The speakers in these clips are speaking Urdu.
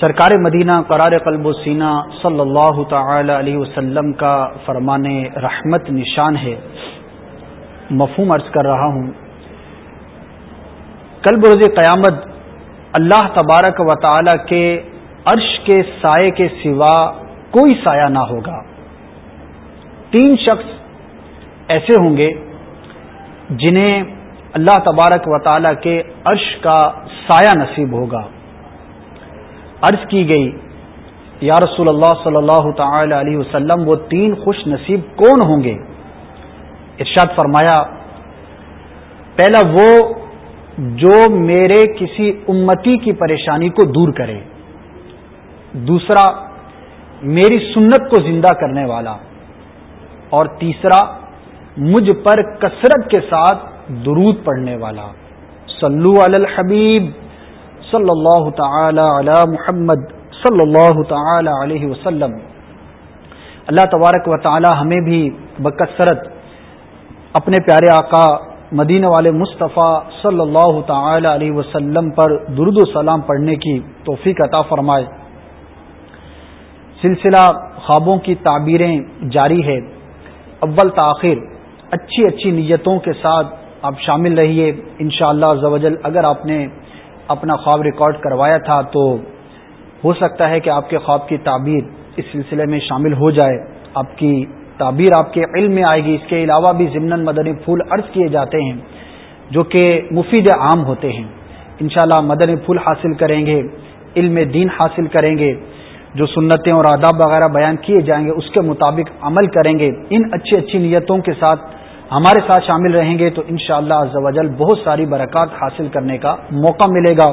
سرکار مدینہ قرار قلب و سینہ صلی اللہ تعالی علیہ وسلم کا فرمان رحمت نشان ہے۔ مفہوم عرض کر رہا ہوں۔ کل بروز قیامت اللہ تبارک و تعالی کے عرش کے سائے کے سوا کوئی سایہ نہ ہوگا۔ تین شخص ایسے ہوں گے جنہیں اللہ تبارک و تعالی کے عرش کا سایہ نصیب ہوگا۔ عرض کی گئی، یا رسول اللہ صلی اللہ تعالی علیہ وسلم، وہ تین خوش نصیب کون ہوں گے؟ ارشاد فرمایا، پہلا وہ جو میرے کسی امتی کی پریشانی کو دور کرے. دوسرا، میری سنت کو زندہ کرنے والا. اور تیسرا، مجھ پر کثرت کے ساتھ درود پڑھنے والا. صلو علی الحبیب. صلی اللہ تعالی علی محمد صلی اللہ تعالی علیہ وسلم۔ اللہ تبارک و تعالی ہمیں بھی بکثرت اپنے پیارے آقا مدینہ والے مصطفیٰ صلی اللہ تعالی علیہ وسلم پر درد و سلام پڑھنے کی توفیق عطا فرمائے۔ سلسلہ خوابوں کی تعبیریں جاری ہے۔ اول تاخیر اچھی اچھی نیتوں کے ساتھ آپ شامل رہیے۔ انشاءاللہ شاء اللہ اگر آپ نے اپنا خواب ریکارڈ کروایا تھا تو ہو سکتا ہے کہ آپ کے خواب کی تعبیر اس سلسلے میں شامل ہو جائے۔ آپ کی تعبیر آپ کے علم میں آئے گی۔ اس کے علاوہ بھی ضمن مدنی پھول عرض کیے جاتے ہیں جو کہ مفید عام ہوتے ہیں۔ انشاءاللہ مدنی پھول حاصل کریں گے، علم دین حاصل کریں گے، جو سنتیں اور آداب وغیرہ بیان کیے جائیں گے، اس کے مطابق عمل کریں گے۔ ان اچھی اچھی نیتوں کے ساتھ ہمارے ساتھ شامل رہیں گے تو انشاءاللہ شاء اللہ بہت ساری برکات حاصل کرنے کا موقع ملے گا۔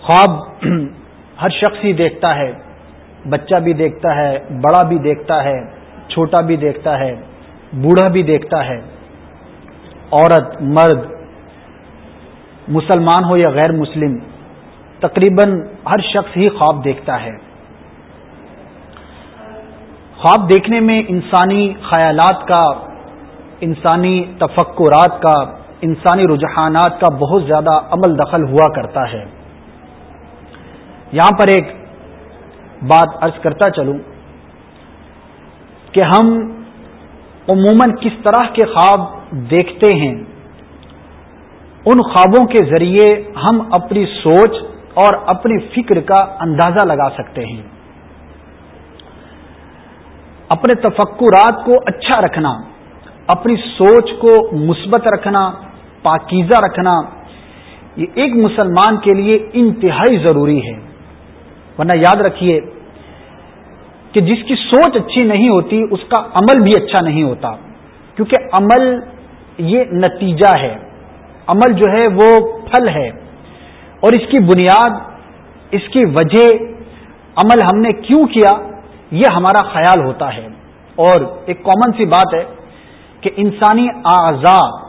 خواب ہر شخص ہی دیکھتا ہے، بچہ بھی دیکھتا ہے، بڑا بھی دیکھتا ہے، چھوٹا بھی دیکھتا ہے، بوڑھا بھی دیکھتا ہے۔ عورت، مرد، مسلمان ہو یا غیر مسلم، تقریباً ہر شخص ہی خواب دیکھتا ہے۔ خواب دیکھنے میں انسانی خیالات کا، انسانی تفکرات کا، انسانی رجحانات کا بہت زیادہ عمل دخل ہوا کرتا ہے۔ یہاں پر ایک بات عرض کرتا چلوں کہ ہم عموماً کس طرح کے خواب دیکھتے ہیں، ان خوابوں کے ذریعے ہم اپنی سوچ اور اپنی فکر کا اندازہ لگا سکتے ہیں۔ اپنے تفکرات کو اچھا رکھنا، اپنی سوچ کو مثبت رکھنا، پاکیزہ رکھنا، یہ ایک مسلمان کے لیے انتہائی ضروری ہے۔ ورنہ یاد رکھیے کہ جس کی سوچ اچھی نہیں ہوتی، اس کا عمل بھی اچھا نہیں ہوتا۔ کیونکہ عمل یہ نتیجہ ہے۔ عمل جو ہے وہ پھل ہے۔ اور اس کی بنیاد، اس کی وجہ، عمل ہم نے کیوں کیا؟ یہ ہمارا خیال ہوتا ہے۔ اور ایک کامن سی بات ہے کہ انسانی اعضاء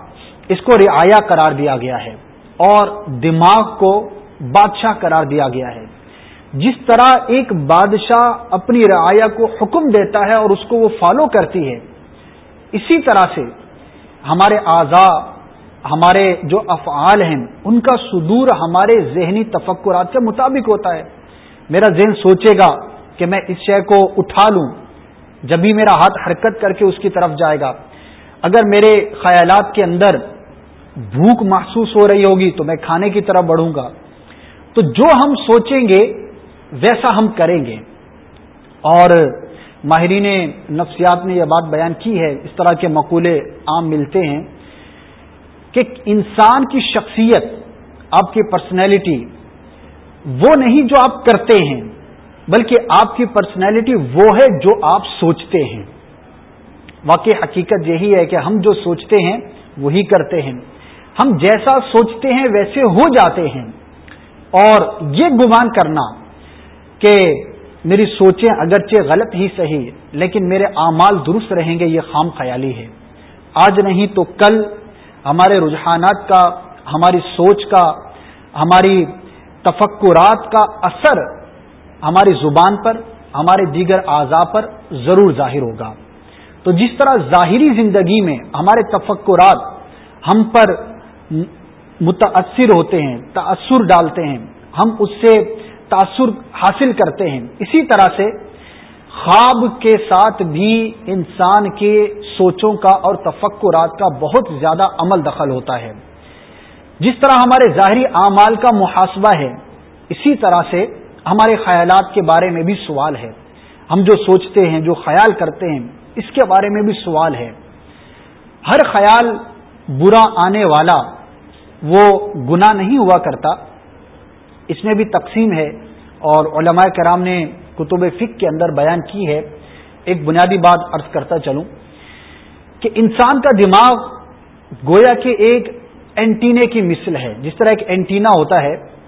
اس کو رعایا قرار دیا گیا ہے اور دماغ کو بادشاہ قرار دیا گیا ہے۔ جس طرح ایک بادشاہ اپنی رعایا کو حکم دیتا ہے اور اس کو وہ فالو کرتی ہے، اسی طرح سے ہمارے اعضاء، ہمارے جو افعال ہیں، ان کا صدور ہمارے ذہنی تفکرات کے مطابق ہوتا ہے۔ میرا ذہن سوچے گا کہ میں اس شے کو اٹھا لوں، جب بھی میرا ہاتھ حرکت کر کے اس کی طرف جائے گا۔ اگر میرے خیالات کے اندر بھوک محسوس ہو رہی ہوگی تو میں کھانے کی طرف بڑھوں گا۔ تو جو ہم سوچیں گے، ویسا ہم کریں گے۔ اور ماہرین نفسیات نے یہ بات بیان کی ہے، اس طرح کے مقولے عام ملتے ہیں کہ انسان کی شخصیت، آپ کی پرسنالٹی وہ نہیں جو آپ کرتے ہیں۔ بلکہ آپ کی پرسنالٹی وہ ہے جو آپ سوچتے ہیں۔ واقعی حقیقت یہی ہے کہ ہم جو سوچتے ہیں، وہی کرتے ہیں۔ ہم جیسا سوچتے ہیں، ویسے ہو جاتے ہیں۔ اور یہ گمان کرنا کہ میری سوچیں اگرچہ غلط ہی صحیح، لیکن میرے اعمال درست رہیں گے، یہ خام خیالی ہے۔ آج نہیں تو کل ہمارے رجحانات کا، ہماری سوچ کا، ہماری تفکرات کا اثر ہماری زبان پر، ہمارے دیگر اعضاء پر ضرور ظاہر ہوگا۔ تو جس طرح ظاہری زندگی میں ہمارے تفکرات ہم پر متاثر ہوتے ہیں تأثر ڈالتے ہیں، ہم اس سے تاثر حاصل کرتے ہیں، اسی طرح سے خواب کے ساتھ بھی انسان کے سوچوں کا اور تفکرات کا بہت زیادہ عمل دخل ہوتا ہے۔ جس طرح ہمارے ظاہری اعمال کا محاسبہ ہے، اسی طرح سے ہمارے خیالات کے بارے میں بھی سوال ہے۔ ہم جو سوچتے ہیں، جو خیال کرتے ہیں، اس کے بارے میں بھی سوال ہے۔ ہر خیال برا آنے والا وہ گنا نہیں ہوا کرتا۔ اس میں بھی تقسیم ہے اور علماء کرام نے کتب فک کے اندر بیان کی ہے۔ ایک بنیادی بات عرض کرتا چلوں کہ انسان کا دماغ گویا کہ ایک اینٹینے کی مثل ہے۔ جس طرح ایک اینٹینا ہوتا ہے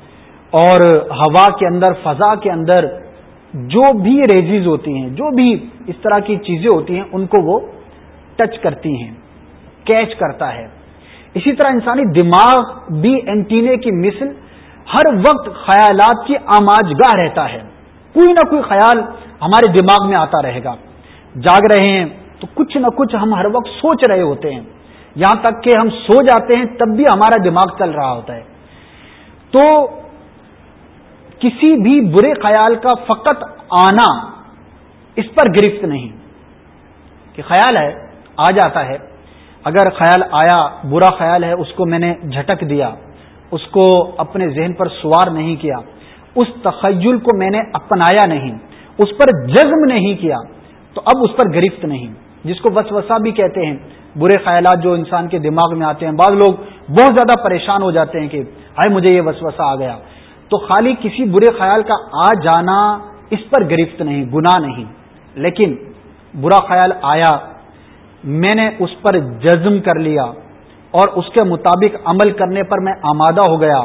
اور ہوا کے اندر، فضا کے اندر جو بھی ریزیز ہوتی ہیں، جو بھی اس طرح کی چیزیں ہوتی ہیں، ان کو وہ ٹچ کرتی ہیں، کیچ کرتا ہے۔ اسی طرح انسانی دماغ بھی اینٹینے کی مثل ہر وقت خیالات کی آماج گاہ رہتا ہے۔ کوئی نہ کوئی خیال ہمارے دماغ میں آتا رہے گا۔ جاگ رہے ہیں تو کچھ نہ کچھ ہم ہر وقت سوچ رہے ہوتے ہیں۔ یہاں تک کہ ہم سو جاتے ہیں تب بھی ہمارا دماغ چل رہا ہوتا ہے۔ تو کسی بھی برے خیال کا فقط آنا اس پر گرفت نہیں۔ کہ خیال ہے، آ جاتا ہے۔ اگر خیال آیا، برا خیال ہے، اس کو میں نے جھٹک دیا، اس کو اپنے ذہن پر سوار نہیں کیا، اس تخیل کو میں نے اپنایا نہیں، اس پر جزم نہیں کیا، تو اب اس پر گرفت نہیں۔ جس کو وسوسہ بھی کہتے ہیں، برے خیالات جو انسان کے دماغ میں آتے ہیں، بعض لوگ بہت زیادہ پریشان ہو جاتے ہیں کہ آئے مجھے یہ وسوسہ آ گیا۔ تو خالی کسی برے خیال کا آ جانا اس پر گرفت نہیں، گناہ نہیں۔ لیکن برا خیال آیا، میں نے اس پر جزم کر لیا اور اس کے مطابق عمل کرنے پر میں آمادہ ہو گیا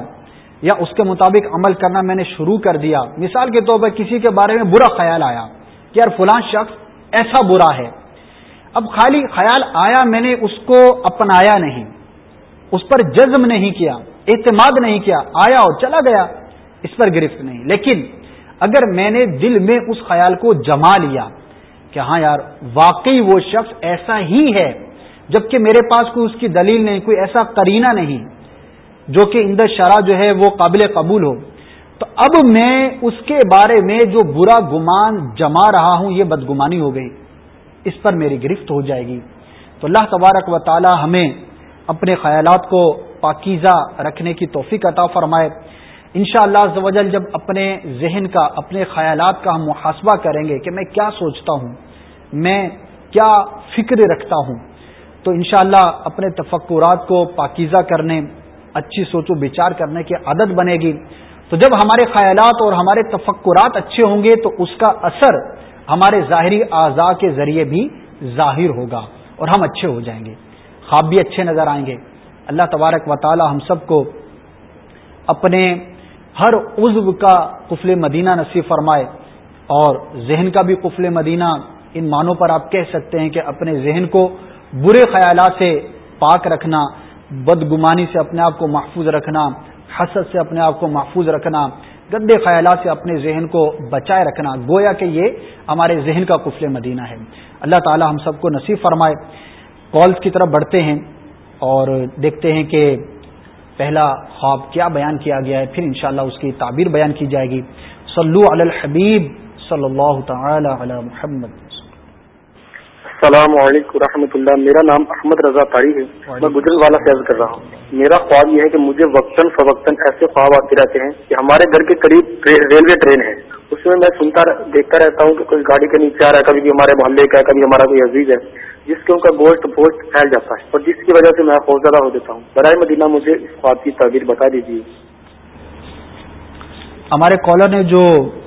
یا اس کے مطابق عمل کرنا میں نے شروع کر دیا۔ مثال کے طور پر کسی کے بارے میں برا خیال آیا کہ یار فلاں شخص ایسا برا ہے۔ اب خالی خیال آیا، میں نے اس کو اپنایا نہیں، اس پر جزم نہیں کیا، اعتماد نہیں کیا، آیا اور چلا گیا۔ اس پر گرفت نہیں۔ لیکن اگر میں نے دل میں اس خیال کو جما لیا کہ ہاں یار، واقعی وہ شخص ایسا ہی ہے، جبکہ میرے پاس کوئی اس کی دلیل نہیں، کوئی ایسا کرینہ نہیں جو کہ اندر شرح جو ہے وہ قابل قبول ہو۔ تو اب میں اس کے بارے میں جو برا گمان جما رہا ہوں، یہ بدگمانی ہو گئی۔ اس پر میری گرفت ہو جائے گی۔ تو اللہ تبارک و تعالی ہمیں اپنے خیالات کو پاکیزہ رکھنے کی توفیق عطا فرمائے۔ ان شاء اللہ جب اپنے ذہن کا، اپنے خیالات کا ہم محاسبہ کریں گے کہ میں کیا سوچتا ہوں، میں کیا فکر رکھتا ہوں، تو انشاءاللہ اللہ اپنے تفکرات کو پاکیزہ کرنے، اچھی سوچ و بچار کرنے کی عادت بنے گی۔ تو جب ہمارے خیالات اور ہمارے تفکرات اچھے ہوں گے تو اس کا اثر ہمارے ظاہری اعضاء کے ذریعے بھی ظاہر ہوگا اور ہم اچھے ہو جائیں گے۔ خواب بھی اچھے نظر آئیں گے۔ اللہ تبارک و تعالی ہم سب کو اپنے ہر عزو کا قفل مدینہ نصیب فرمائے اور ذہن کا بھی قفل مدینہ ان معنوں پر آپ کہہ سکتے ہیں کہ اپنے ذہن کو برے خیالات سے پاک رکھنا، بدگمانی سے اپنے آپ کو محفوظ رکھنا، حسد سے اپنے آپ کو محفوظ رکھنا، گندے خیالات سے اپنے ذہن کو بچائے رکھنا، گویا کہ یہ ہمارے ذہن کا قفل مدینہ ہے۔ اللہ تعالی ہم سب کو نصیب فرمائے۔ کالز کی طرف بڑھتے ہیں اور دیکھتے ہیں کہ پہلا خواب کیا بیان کیا گیا ہے پھر انشاءاللہ اس کی تعبیر بیان کی جائے گی۔ صلو علی الحبیب صلی اللہ تعالی علی محمد۔ السلام علیکم رحمۃ اللہ۔ میرا نام احمد رضا تاری ہے۔ میں گجرل والا فیض کر رہا ہوں۔ میرا خواب یہ ہے کہ مجھے وقتاً فوقتاً ایسے خواب آتے رہتے ہیں کہ ہمارے گھر کے قریب ریلوے ٹرین ہے۔ اس میں میں سنتا دیکھتا رہتا ہوں کہ کوئی گاڑی کے نیچے آ رہا ہے کبھی ہمارے محلے کا ہے کبھی ہمارا کوئی عزیز ہے۔ جس کے ان کا گوشت گوشت پھیل جاتا ہے اور جس کی وجہ سے میں خوفزدہ ہو دیتا ہوں۔ برائے مدینہ مجھے اس خواب کی تعبیر بتا دیجیے ہمارے کالر نے جو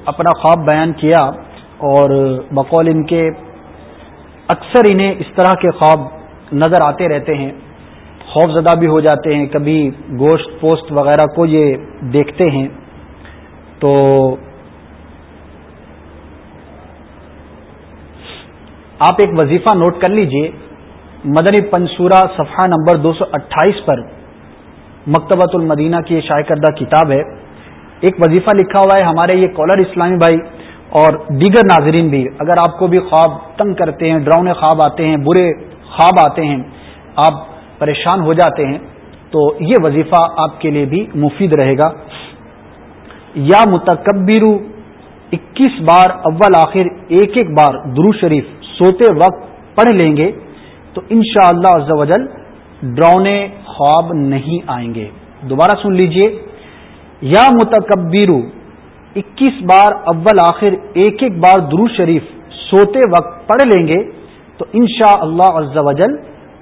اپنا خواب بیان کیا اور بقول ان کے اکثر انہیں اس طرح کے خواب نظر آتے رہتے ہیں، خوف زدہ بھی ہو جاتے ہیں، کبھی گوشت پوسٹ وغیرہ کو یہ دیکھتے ہیں۔ تو آپ ایک وظیفہ نوٹ کر لیجیے، مدنی پنصورہ صفحہ نمبر دو سو اٹھائیس پر مکتبۃ المدینہ کی یہ شائع کردہ کتاب ہے۔ ایک وظیفہ لکھا ہوا ہے ہمارے یہ کالر اسلامی بھائی اور دیگر ناظرین بھی، اگر آپ کو بھی خواب تنگ کرتے ہیں ڈراؤنے خواب آتے ہیں، برے خواب آتے ہیں، آپ پریشان ہو جاتے ہیں، تو یہ وظیفہ آپ کے لیے بھی مفید رہے گا۔ یا متکبرو، اکیس بار اول آخر، ایک ایک بار درو شریف۔ سوتے وقت پڑھ لیں گے تو ان شاء اللہ ڈرونے خواب نہیں آئیں گے۔ دوبارہ سن لیجیے۔ یا متکبرو، اکیس بار اول آخر، ایک ایک بار درو شریف سوتے وقت پڑھ لیں گے تو ان شاء اللہ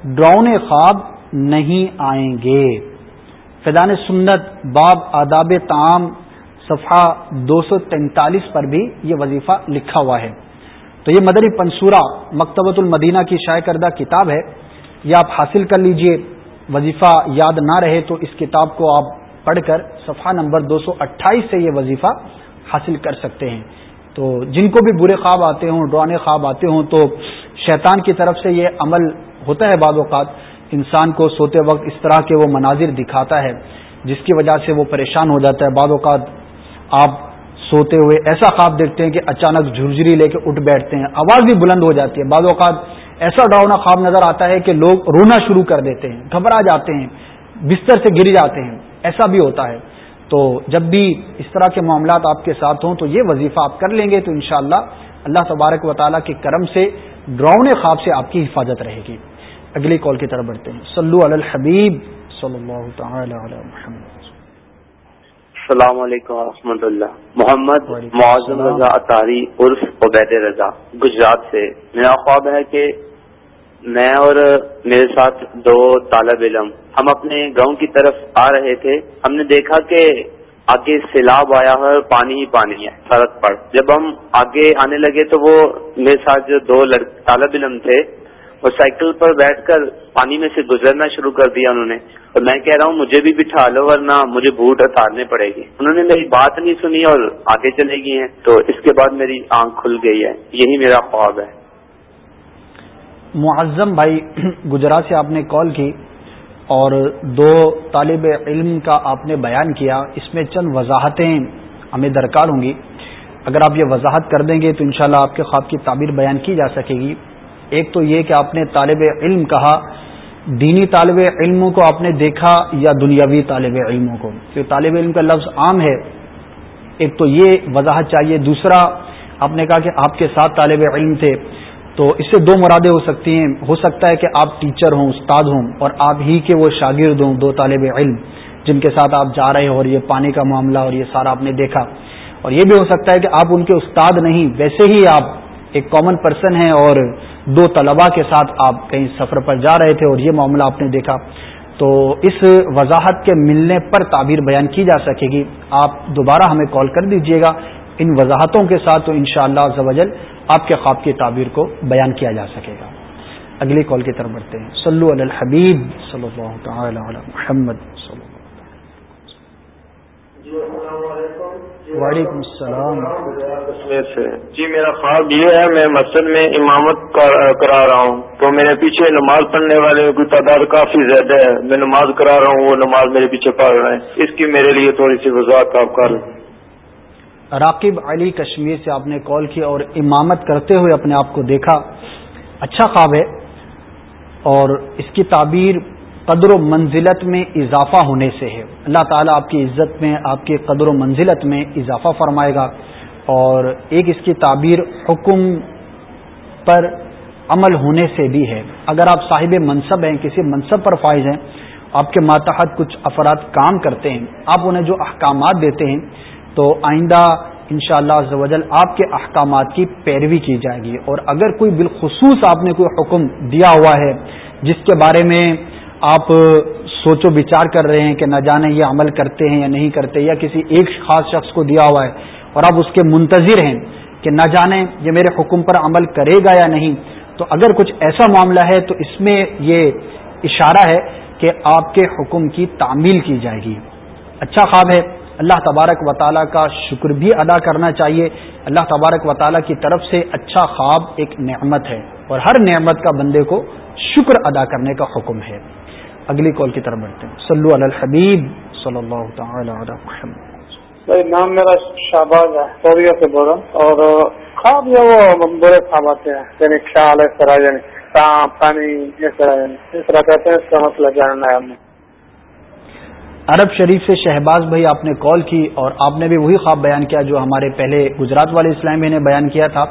ڈرونے خواب نہیں آئیں گے۔ فیضان سنت، باب آداب تعام، صفحہ دو سو تینتالیس پر بھی یہ وظیفہ لکھا ہوا ہے۔ تو یہ مدری پنصورہ مکتبۃ المدینہ کی شائع کردہ کتاب ہے۔ یہ آپ حاصل کر لیجیے۔ وظیفہ یاد نہ رہے تو اس کتاب کو آپ پڑھ کر صفحہ نمبر دو سو اٹھائیس سے یہ وظیفہ حاصل کر سکتے ہیں۔ تو جن کو بھی برے خواب آتے ہوں ڈرانے خواب آتے ہوں تو شیطان کی طرف سے یہ عمل ہوتا ہے بعض اوقات۔ انسان کو سوتے وقت اس طرح کے وہ مناظر دکھاتا ہے، جس کی وجہ سے وہ پریشان ہو جاتا ہے۔ بعض اوقات آپ سوتے ہوئے ایسا خواب دیکھتے ہیں کہ اچانک جھرجری لے کے اٹھ بیٹھتے ہیں۔ آواز بھی بلند ہو جاتی ہے۔ بعض اوقات ایسا ڈراؤنا خواب نظر آتا ہے کہ لوگ رونا شروع کر دیتے ہیں، گھبرا جاتے ہیں، بستر سے گر جاتے ہیں۔ ایسا بھی ہوتا ہے۔ تو جب بھی اس طرح کے معاملات آپ کے ساتھ ہوں تو یہ وظیفہ آپ کر لیں گے تو انشاءاللہ اللہ تبارک و تعالیٰ کے کرم سے ڈراؤنے خواب سے آپ کی حفاظت رہے گی۔ اگلی کال کی طرف بڑھتے ہیں۔ سلو الحبیب صلی اللہ تعالی علی محمد السلام علیکم و اللہ۔ محمد معظم رضا اطاری عرف عبید رضا گجرات سے۔ میرا خواب ہے کہ میں اور میرے ساتھ دو طالب علم ہم اپنے گاؤں کی طرف آ رہے تھے۔ ہم نے دیکھا کہ آگے سیلاب آیا ہے اور پانی ہی پانی ہے سڑک پر۔ جب ہم آگے آنے لگے تو وہ میرے ساتھ جو دو طالب علم تھے وہ سائیکل پر بیٹھ کر پانی میں سے گزرنا شروع کر دیا انہوں نے۔ اور میں کہہ رہا ہوں، مجھے بھی بٹھا لو ورنہ مجھے بوٹ اتارنے پڑے گی۔ انہوں نے میری بات نہیں سنی اور آگے چلے گئی ہیں۔ تو اس کے بعد میری آنکھ کھل گئی ہے۔ یہی میرا خواب ہے۔ معظم بھائی، گجرات سے آپ نے کال کی اور دو طالب علم کا آپ نے بیان کیا۔ اس میں چند وضاحتیں ہمیں درکار ہوں گی۔ اگر آپ یہ وضاحت کر دیں گے تو انشاءاللہ آپ کے خواب کی تعبیر بیان کی جا سکے گی۔ ایک تو یہ کہ آپ نے طالب علم کہا، دینی طالب علموں کو آپ نے دیکھا یا دنیاوی طالب علموں کو؟ کیونکہ طالب علم کا لفظ عام ہے؟ ایک تو یہ وضاحت چاہیے. دوسرا، آپ نے کہا کہ آپ کے ساتھ طالب علم تھے، تو اس سے دو مرادیں ہو سکتی ہیں۔ ہو سکتا ہے کہ آپ ٹیچر ہوں، استاد ہوں، اور آپ ہی کے وہ شاگرد ہوں، دو طالب علم، جن کے ساتھ آپ جا رہے ہوں اور یہ پانی کا معاملہ اور یہ سارا آپ نے دیکھا۔ اور یہ بھی ہو سکتا ہے کہ آپ ان کے استاد نہیں، ویسے ہی آپ ایک کامن پرسن ہیں اور دو طلباء کے ساتھ آپ کہیں سفر پر جا رہے تھے اور یہ معاملہ آپ نے دیکھا۔ تو اس وضاحت کے ملنے پر تعبیر بیان کی جا سکے گی۔ آپ دوبارہ ہمیں کال کر دیجیے گا۔ ان وضاحتوں کے ساتھ تو ان شاء اللہ آپ کے خواب کی تعبیر کو بیان کیا جا سکے گا۔ اگلی کال کی طرف بڑھتے ہیں۔ صلو علی الحبیب صلی اللہ تعالی علی محمد صلی اللہ وعلیکم السلام. کشمیر سے جی میرا خواب یہ ہے میں مسجد میں امامت کرا رہا ہوں۔ تو میرے پیچھے نماز پڑھنے والے کی تعداد کافی زیادہ ہے۔ میں نماز کرا رہا ہوں وہ نماز میرے پیچھے پڑھ رہے ہیں۔ اس کی میرے لیے تھوڑی سی وضاحت آپ کر راقب علی کشمیر سے آپ نے کال کی اور امامت کرتے ہوئے اپنے آپ کو دیکھا۔ اچھا خواب ہے اور اس کی تعبیر قدر و منزلت میں اضافہ ہونے سے ہے۔ اللہ تعالیٰ آپ کی عزت میں، آپ کی قدر و منزلت میں اضافہ فرمائے گا۔ اور ایک اس کی تعبیر حکم پر عمل ہونے سے بھی ہے۔ اگر آپ صاحب منصب ہیں، کسی منصب پر فائز ہیں، آپ کے ماتحت کچھ افراد کام کرتے ہیں، آپ انہیں جو احکامات دیتے ہیں، تو آئندہ ان شاء اللہ آپ کے احکامات کی پیروی کی جائے گی۔ اور اگر کوئی بالخصوص آپ نے کوئی حکم دیا ہوا ہے، جس کے بارے میں آپ سوچ و بچار کر رہے ہیں کہ نہ جانے یہ عمل کرتے ہیں یا نہیں کرتے یا کسی ایک خاص شخص کو دیا ہوا ہے اور آپ اس کے منتظر ہیں کہ نہ جانے یہ میرے حکم پر عمل کرے گا یا نہیں، تو اگر کچھ ایسا معاملہ ہے تو اس میں یہ اشارہ ہے کہ آپ کے حکم کی تعمیل کی جائے گی۔ اچھا خواب ہے، اللہ تبارک و تعالیٰ کا شکر بھی ادا کرنا چاہیے۔ اللہ تبارک و تعالیٰ کی طرف سے اچھا خواب ایک نعمت ہے اور ہر نعمت کا بندے کو شکر ادا کرنے کا حکم ہے۔ اگلی کال کی طرف بڑھتے ہیں۔ صلو علی الحبیب صلی اللہ تعالی علی محمد۔ نام میرا شہباز ہے سوریا سے بول رہا ہوں۔ اور خواب جو وہ برے خواب آتے ہیں یعنی خیال اس طرح یعنی سانپ پانی اس طرح یعنی اس طرح کہتے ہیں اس کا مسئلہ جاننا ہے ہم نے۔ عرب شریف سے شہباز بھائی آپ نے کال کی اور آپ نے بھی وہی خواب بیان کیا جو ہمارے پہلے گجرات والے اسلام نے بیان کیا تھا۔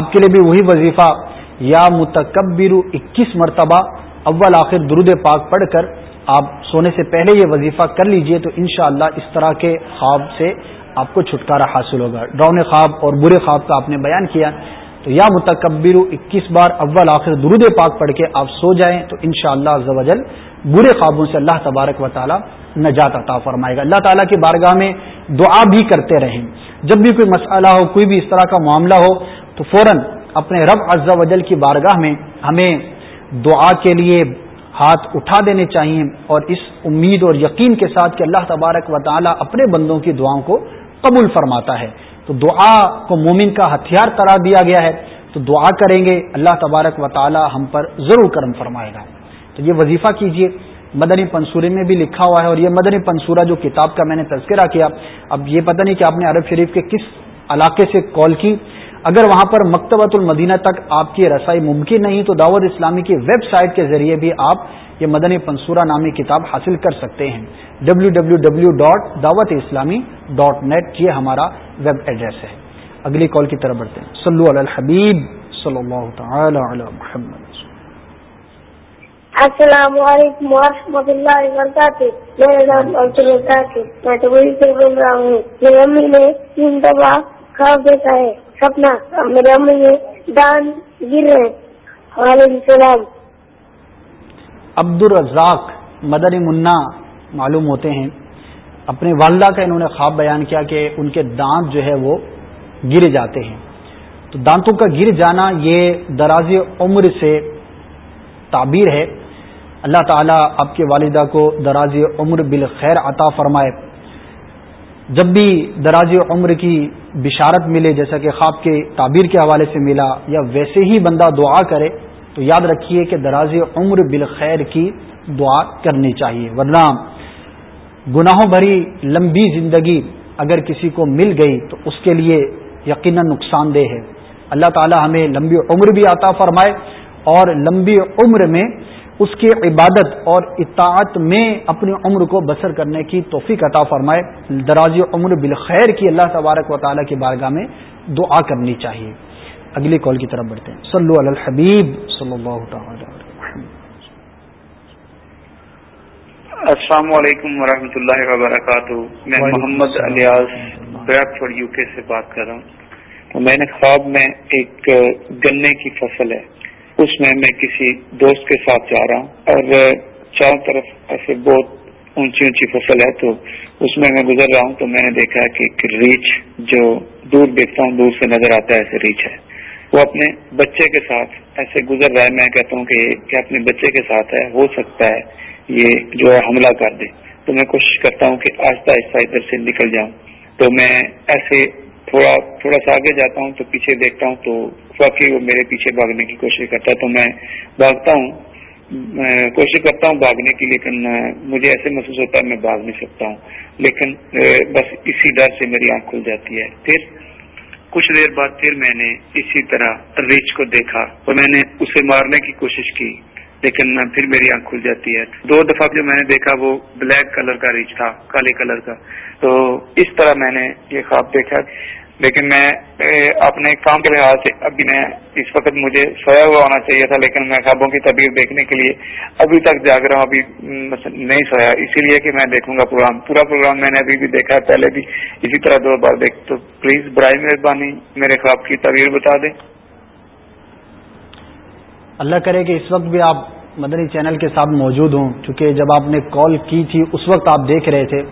آپ کے لیے بھی وہی وظیفہ یا متکبر اکیس مرتبہ اول آخر درود پاک پڑھ کر آپ سونے سے پہلے یہ وظیفہ کر لیجیے تو انشاءاللہ اس طرح کے خواب سے آپ کو چھٹکارا حاصل ہوگا۔ ڈرون خواب اور برے خواب کا آپ نے بیان کیا۔ تو یا متکبر اکیس بار اول آخر درود پاک پڑھ کے آپ سو جائیں تو ان شاء اللہ برے خوابوں سے اللہ تبارک و تعالی نجات عطا فرمائے گا۔ اللہ تعالیٰ کی بارگاہ میں دعا بھی کرتے رہیں۔ جب بھی کوئی مسئلہ ہو، کوئی بھی اس طرح کا معاملہ ہو، تو فوراً اپنے رب عز و جل کی بارگاہ میں ہمیں دعا کے لیے ہاتھ اٹھا دینے چاہیے اور اس امید اور یقین کے ساتھ کہ اللہ تبارک و تعالیٰ اپنے بندوں کی دعاؤں کو قبول فرماتا ہے۔ تو دعا کو مومن کا ہتھیار کرا دیا گیا ہے۔ تو دعا کریں گے، اللہ تبارک و تعالی ہم پر ضرور کرم فرمائے گا۔ تو یہ وظیفہ کیجیے مدنی پنصورے میں بھی لکھا ہوا ہے اور یہ مدنی پنصورہ جو کتاب کا میں نے تذکرہ کیا، اب یہ پتہ نہیں کہ آپ نے عرب شریف کے کس علاقے سے کال کی۔ اگر وہاں پر مکتبۃ المدینہ تک آپ کی رسائی ممکن نہیں، تو دعوت اسلامی کی ویب سائٹ کے ذریعے بھی آپ یہ مدنی پنصورہ نامی کتاب حاصل کر سکتے ہیں۔ ڈبلو ڈبلو ڈبلو ڈاٹ دعوت اسلامی ڈاٹ نیٹ یہ ہمارا ویب ایڈریس ہے۔ اگلی کال کی طرف بڑھتے ہیں۔ صلو علی الحبیب صلی اللہ تعالی علی محمد۔ السلام علیکم ورحمۃ اللہ وبرکاتہ۔ میرا نام عبد الرزاق ہے۔ میں تو وہی سے بول رہا ہوں۔ میری امی نے تین دفعہ خواب دیکھا ہے۔ سپنا میری امی نے دان گر رہے وعلیکم السلام۔ عبد الرزاق مدنی منا معلوم ہوتے ہیں۔ اپنے والدہ کا انہوں نے خواب بیان کیا کہ ان کے دانت جو ہے وہ گر جاتے ہیں۔ تو دانتوں کا گر جانا یہ دراز عمر سے تعبیر ہے۔ اللہ تعالیٰ آپ کے والدہ کو دراز عمر بالخیر عطا فرمائے۔ جب بھی دراز عمر کی بشارت ملے، جیسا کہ خواب کے تعبیر کے حوالے سے ملا، یا ویسے ہی بندہ دعا کرے، تو یاد رکھیے کہ دراز عمر بالخیر کی دعا کرنی چاہیے۔ ورنہ گناہوں بھری لمبی زندگی اگر کسی کو مل گئی، تو اس کے لیے یقیناً نقصان دہ ہے۔ اللہ تعالی ہمیں لمبی عمر بھی عطا فرمائے اور لمبی عمر میں اس کی عبادت اور اطاعت میں اپنی عمر کو بسر کرنے کی توفیق عطا فرمائے۔ دراز عمر بالخیر کی اللہ تبارک و تعالیٰ کی بارگاہ میں دعا کرنی چاہیے۔ اگلی کال کی طرف بڑھتے ہیں۔ صلو علی الحبیب صلی اللہ تعالی السلام علیکم ورحمۃ اللہ وبرکاتہ۔ میں Muhammad Ilyas break for you کے سے بات کر رہا ہوں۔ تو میں نے خواب میں ایک گنے کی فصل ہے۔ اس میں میں کسی دوست کے ساتھ جا رہا ہوں اور چاروں طرف ایسے بہت اونچی اونچی فصل ہے تو اس میں میں گزر رہا ہوں تو میں نے دیکھا کہ ایک ریچھ جو دور دیکھتا ہوں، دور سے نظر آتا ہے ایسے ریچھ ہے۔ وہ اپنے بچے کے ساتھ ایسے گزر رہا ہے۔ میں کہتا ہوں کہ اپنے بچے کے ساتھ ہے؟ ہو سکتا ہے یہ جو ہے حملہ کر دے۔ تو میں کوشش کرتا ہوں کہ آہستہ آہستہ ادھر سے نکل جاؤں۔ تو میں ایسے تھوڑا تھوڑا سا آگے جاتا ہوں تو پیچھے دیکھتا ہوں تو واقعی وہ میرے پیچھے بھاگنے کی کوشش کرتا ہے تو میں بھاگتا ہوں کوشش کرتا ہوں بھاگنے کی، لیکن مجھے ایسے محسوس ہوتا ہے میں بھاگ نہیں سکتا ہوں۔ لیکن بس اسی ڈر سے میری آنکھ کھل جاتی ہے۔ پھر کچھ دیر بعد پھر میں نے اسی طرح ریچ کو دیکھا تو میں نے اسے مارنے کی کوشش کی، لیکن پھر میری آنکھ کھل جاتی ہے۔ دو دفعہ جو میں نے دیکھا وہ بلیک کلر کا ریچ تھا، کالے کلر کا۔ تو اس طرح میں نے یہ خواب دیکھا۔ لیکن میں اپنے کام کے لحاظ سے ابھی میں اس وقت مجھے سویا ہوا ہونا چاہیے تھا، لیکن میں خوابوں کی طبیعت دیکھنے کے لیے ابھی تک جاگ رہا ہوں، ابھی نہیں سویا۔ اسی لیے کہ میں دیکھوں گا پروگرام۔ پورا پروگرام میں نے ابھی بھی دیکھا ہے، پہلے بھی اسی طرح دو بار دیکھ۔ تو پلیز برائے مہربانی میرے خواب کی طبیعت بتا دیں۔ اللہ کرے کہ اس وقت بھی آپ مدنی چینل کے ساتھ موجود ہوں۔ چونکہ جب آپ نے کال کی تھی، اس وقت آپ دیکھ رہے تھے،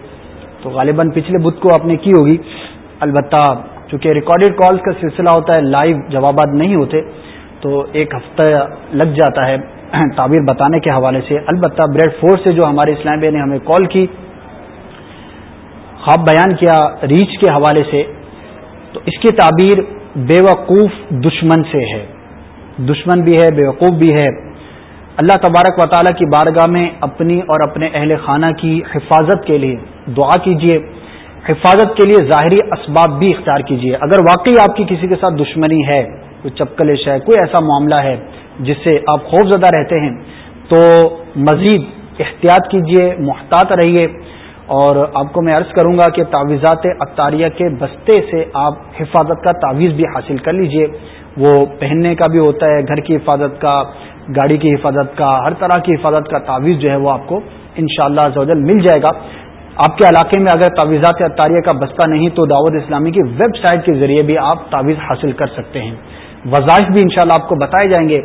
تو غالباً پچھلے بدھ کو آپ نے کی ہوگی۔ البتہ چونکہ ریکارڈیڈ کالز کا سلسلہ ہوتا ہے لائیو جوابات نہیں ہوتے، تو ایک ہفتہ لگ جاتا ہے۔ تعبیر بتانے کے حوالے سے۔ البتہ بریڈ فور سے جو ہمارے اسلام بھائی نے ہمیں کال کی، خواب بیان کیا ریچھ کے حوالے سے، تو اس کی تعبیر بے وقوف دشمن سے ہے۔ دشمن بھی ہے بے وقوف بھی ہے۔ اللہ تبارک و تعالیٰ کی بارگاہ میں اپنی اور اپنے اہل خانہ کی حفاظت کے لیے دعا کیجیے حفاظت کے لیے ظاہری اسباب بھی اختیار کیجیے اگر واقعی آپ کی کسی کے ساتھ دشمنی ہے، کوئی چپکلش ہے، کوئی ایسا معاملہ ہے جس سے آپ خوف زدہ رہتے ہیں، تو مزید احتیاط کیجیے محتاط رہیے۔ اور آپ کو میں عرض کروں گا کہ تعویذات اختاریہ کے بستے سے آپ حفاظت کا تعویذ بھی حاصل کر لیجیے۔ وہ پہننے کا بھی ہوتا ہے، گھر کی حفاظت کا، گاڑی کی حفاظت کا، ہر طرح کی حفاظت کا تعویذ جو ہے وہ آپ کو ان شاء اللہ مل جائے گا۔ آپ کے علاقے میں اگر تعویذات اطاریہ کا بستہ نہیں تو دعوت اسلامی کی ویب سائٹ کے ذریعے بھی آپ تعویذ حاصل کر سکتے ہیں۔ وظائف بھی انشاءاللہ شاء آپ کو بتائے جائیں گے۔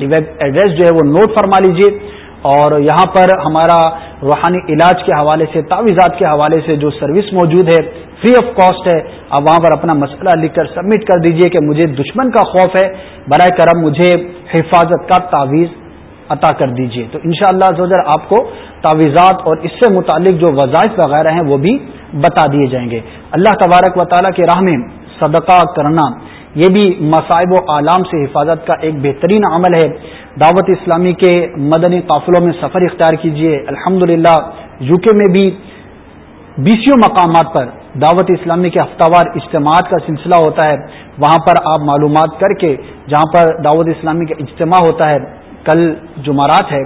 ویب ایڈریس جو ہے وہ نوٹ فرما لیجیے اور یہاں پر ہمارا روحانی علاج کے حوالے سے، تعویذات کے حوالے سے جو سروس موجود ہے فری آف کاسٹ ہے، آپ وہاں پر اپنا مسئلہ لکھ کر سبمٹ کر دیجیے کہ مجھے دشمن کا خوف ہے۔ برائے کرم مجھے حفاظت کا تعویذ عطا کر دیجیے۔ تو انشاءاللہ شاء اللہ آپ کو تعویذات اور اس سے متعلق جو وظائف وغیرہ ہیں وہ بھی بتا دیے جائیں گے۔ اللہ تبارک و تعالیٰ کے راہ میں صدقہ کرنا، یہ بھی مصائب و عالام سے حفاظت کا ایک بہترین عمل ہے۔ دعوت اسلامی کے مدنی قافلوں میں سفر اختیار کیجیے الحمد یو کے میں بھی بیسیوں مقامات پر دعوت اسلامی کے ہفتہ وار اجتماعات کا سلسلہ ہوتا ہے۔ وہاں پر آپ معلومات کر کے، جہاں پر دعوت اسلامی کا اجتماع ہوتا ہے، کل جمعرات ہے۔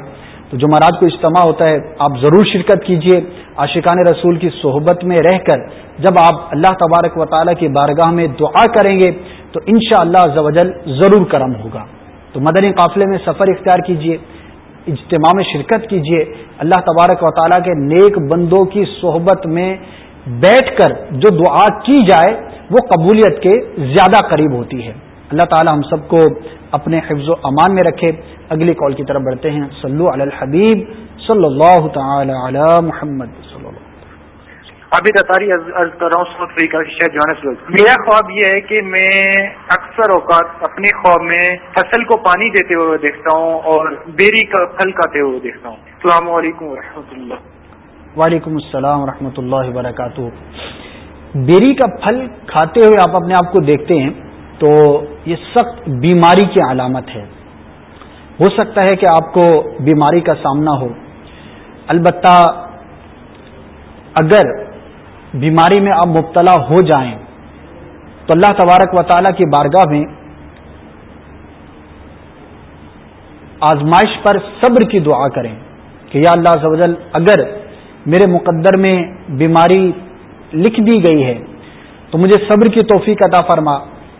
تو جمعرات کو اجتماع ہوتا ہے، آپ ضرور شرکت کیجیے عاشقان رسول کی صحبت میں رہ کر جب آپ اللہ تبارک و تعالیٰ کی بارگاہ میں دعا کریں گے، تو ان شاء اللہ ضرور کرم ہوگا۔ تو مدنی قافلے میں سفر اختیار کیجیے اجتماع میں شرکت کیجیے اللہ تبارک و تعالیٰ کے نیک بندوں کی صحبت میں بیٹھ کر جو دعا کی جائے، وہ قبولیت کے زیادہ قریب ہوتی ہے۔ اللہ تعالی ہم سب کو اپنے حفظ و امان میں رکھے۔ اگلی کال کی طرف بڑھتے ہیں۔ صلو علی الحبیب صلی اللہ تعالی علی محمد صلی اللہ ابھی تتاری عرض کر رہا ہوں میرا خواب یہ ہے کہ میں اکثر اوقات اپنے خواب میں فصل کو پانی دیتے ہوئے دیکھتا ہوں اور بیری کا پھل کھاتے ہوئے دیکھتا ہوں۔ السلام علیکم و اللہ۔ وعلیکم السلام و اللہ وبرکاتہ۔ بیری کا پھل کھاتے ہوئے آپ اپنے آپ کو دیکھتے ہیں تو یہ سخت بیماری کی علامت ہے۔ ہو سکتا ہے کہ آپ کو بیماری کا سامنا ہو۔ البتہ اگر بیماری میں آپ مبتلا ہو جائیں تو اللہ تبارک و تعالیٰ کی بارگاہ میں آزمائش پر صبر کی دعا کریں کہ یا اللہ زوجل اگر میرے مقدر میں بیماری لکھ دی گئی ہے تو مجھے صبر کی توفیق عطا فرما۔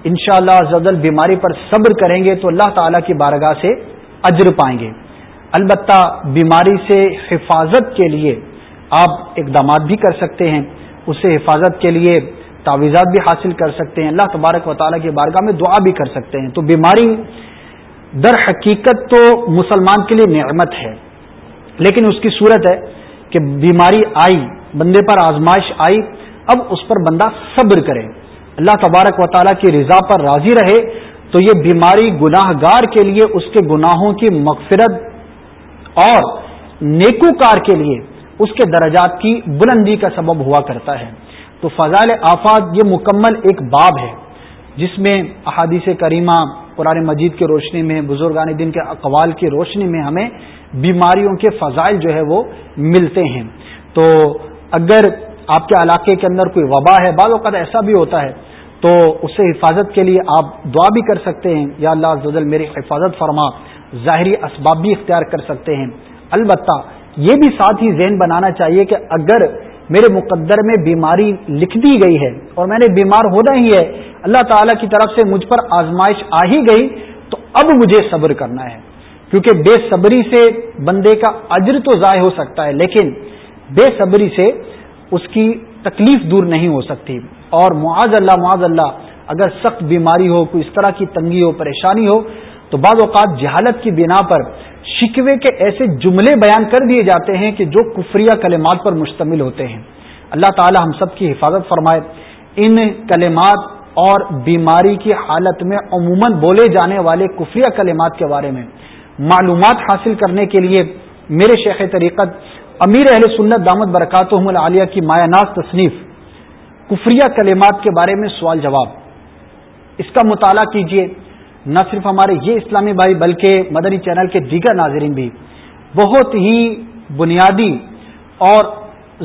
ان شاء اللہ بیماری پر صبر کریں گے تو اللہ تعالیٰ کی بارگاہ سے اجر پائیں گے۔ البتہ بیماری سے حفاظت کے لیے آپ اقدامات بھی کر سکتے ہیں۔ اس سے حفاظت کے لیے تعویذات بھی حاصل کر سکتے ہیں۔ اللہ تبارک و تعالیٰ کی بارگاہ میں دعا بھی کر سکتے ہیں۔ تو بیماری در حقیقت تو مسلمان کے لیے نعمت ہے۔ لیکن اس کی صورت ہے کہ بیماری آئی، بندے پر آزمائش آئی، اب اس پر بندہ صبر کرے۔ اللہ تبارک و تعالیٰ کی رضا پر راضی رہے۔ تو یہ بیماری گناہ گار کے لیے، اس کے گناہوں کی مغفرت اور نیکوکار کے لیے اس کے درجات کی بلندی کا سبب ہوا کرتا ہے۔ تو فضائل آفات یہ مکمل ایک باب ہے، جس میں احادیث کریمہ، قرآن مجید کی روشنی میں، بزرگان دن کے اقوال کی روشنی میں ہمیں بیماریوں کے فضائل جو ہے وہ ملتے ہیں۔ تو اگر آپ کے علاقے کے اندر کوئی وبا ہے، بعض اوقات ایسا بھی ہوتا ہے تو اس سے حفاظت کے لیے آپ دعا بھی کر سکتے ہیں۔ یا اللہ زدل میری حفاظت فرما، ظاہری اسباب بھی اختیار کر سکتے ہیں۔ البتہ یہ بھی ساتھ ہی ذہن بنانا چاہیے کہ اگر میرے مقدر میں بیماری لکھ دی گئی ہے اور میں نے بیمار ہونا ہی ہے، اللہ تعالی کی طرف سے مجھ پر آزمائش آ ہی گئی، تو اب مجھے صبر کرنا ہے۔ کیونکہ بے صبری سے بندے کا اجر تو ضائع ہو سکتا ہے، لیکن بے صبری سے اس کی تکلیف دور نہیں ہو سکتی۔ اور معاذ اللہ معاذ اللہ، اگر سخت بیماری ہو، کوئی اس طرح کی تنگی ہو، پریشانی ہو، تو بعض اوقات جہالت کی بنا پر شکوے کے ایسے جملے بیان کر دیے جاتے ہیں کہ جو کفریہ کلمات پر مشتمل ہوتے ہیں۔ اللہ تعالی ہم سب کی حفاظت فرمائے۔ ان کلمات اور بیماری کی حالت میں عموماً بولے جانے والے کفریہ کلمات کے بارے میں معلومات حاصل کرنے کے لیے میرے شیخ طریقت امیر اہل سنت دامت برکات العالیہ کی مایا ناز تصنیف، کفریہ کلمات کے بارے میں سوال جواب۔ اس کا مطالعہ کیجیے نہ صرف ہمارے یہ اسلامی بھائی بلکہ مدنی چینل کے دیگر ناظرین بھی۔ بہت ہی بنیادی اور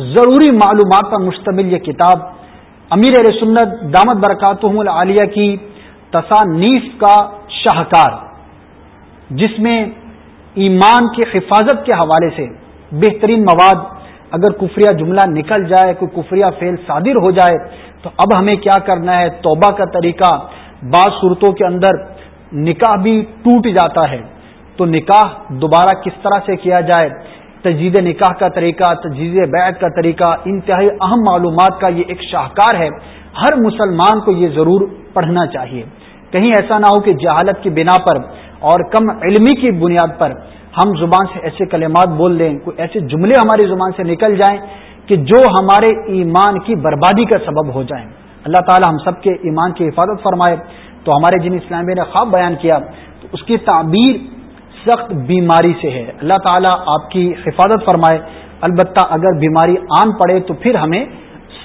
ضروری معلومات پر مشتمل یہ کتاب امیر علیہ سنت دامت برکاتہم العالیہ کی تصانیف کا شاہکار، جس میں ایمان کی حفاظت کے حوالے سے بہترین مواد اگر کفریہ جملہ نکل جائے، کوئی کفریہ فیل صادر ہو جائے، تو اب ہمیں کیا کرنا ہے؟ توبہ کا طریقہ بعض صورتوں کے اندر نکاح بھی ٹوٹ جاتا ہے۔ تو نکاح دوبارہ کس طرح سے کیا جائے؟ تجدید نکاح کا طریقہ، تجدید بیعت کا طریقہ، انتہائی اہم معلومات کا یہ ایک شاہکار ہے۔ ہر مسلمان کو یہ ضرور پڑھنا چاہیے۔ کہیں ایسا نہ ہو کہ جہالت کی بنا پر اور کم علمی کی بنیاد پر ہم زبان سے ایسے کلمات بول دیں کوئی ایسے جملے ہماری زبان سے نکل جائیں کہ جو ہمارے ایمان کی بربادی کا سبب ہو جائیں۔ اللہ تعالی ہم سب کے ایمان کی حفاظت فرمائے۔ تو ہمارے جن اسلامی نے خواب بیان کیا، تو اس کی تعبیر سخت بیماری سے ہے۔ اللہ تعالیٰ آپ کی حفاظت فرمائے۔ البتہ اگر بیماری آن پڑے تو پھر ہمیں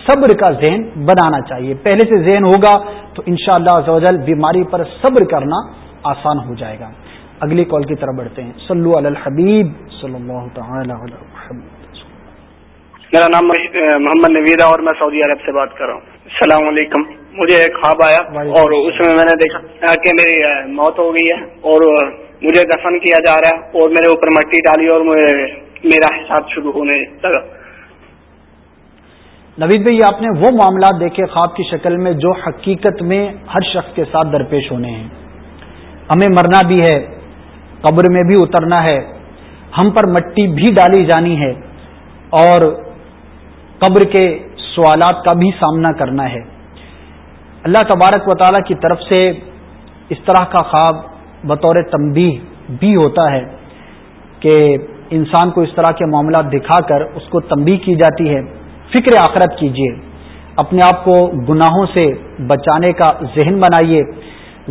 صبر کا ذہن بنانا چاہیے۔ پہلے سے ذہن ہوگا تو انشاءاللہ شاء اللہ بیماری پر صبر کرنا آسان ہو جائے گا۔ اگلی کال کی طرف بڑھتے ہیں۔ صلو علی الحبیب صلی اللہ تعالی علی میرا نام محمد نویرہ اور میں سعودی عرب سے بات کر رہا ہوں۔ السلام علیکم۔ مجھے ایک خواب آیا اور اس میں میں نے دیکھا کہ میری موت ہو گئی ہے اور مجھے دفن کیا جا رہا ہے اور میرے اوپر مٹی ڈالی اور میرا حساب شروع ہونے لگا۔ نوید بھائی آپ نے وہ معاملات دیکھے خواب کی شکل میں جو حقیقت میں ہر شخص کے ساتھ درپیش ہونے ہیں۔ ہمیں مرنا بھی ہے۔ قبر میں بھی اترنا ہے، ہم پر مٹی بھی ڈالی جانی ہے اور قبر کے سوالات کا بھی سامنا کرنا ہے۔ اللہ تبارک و تعالیٰ کی طرف سے اس طرح کا خواب بطور تمبی بھی ہوتا ہے کہ انسان کو اس طرح کے معاملات دکھا کر اس کو تمبی کی جاتی ہے۔ فکر آخرت کیجیے اپنے آپ کو گناہوں سے بچانے کا ذہن بنائیے۔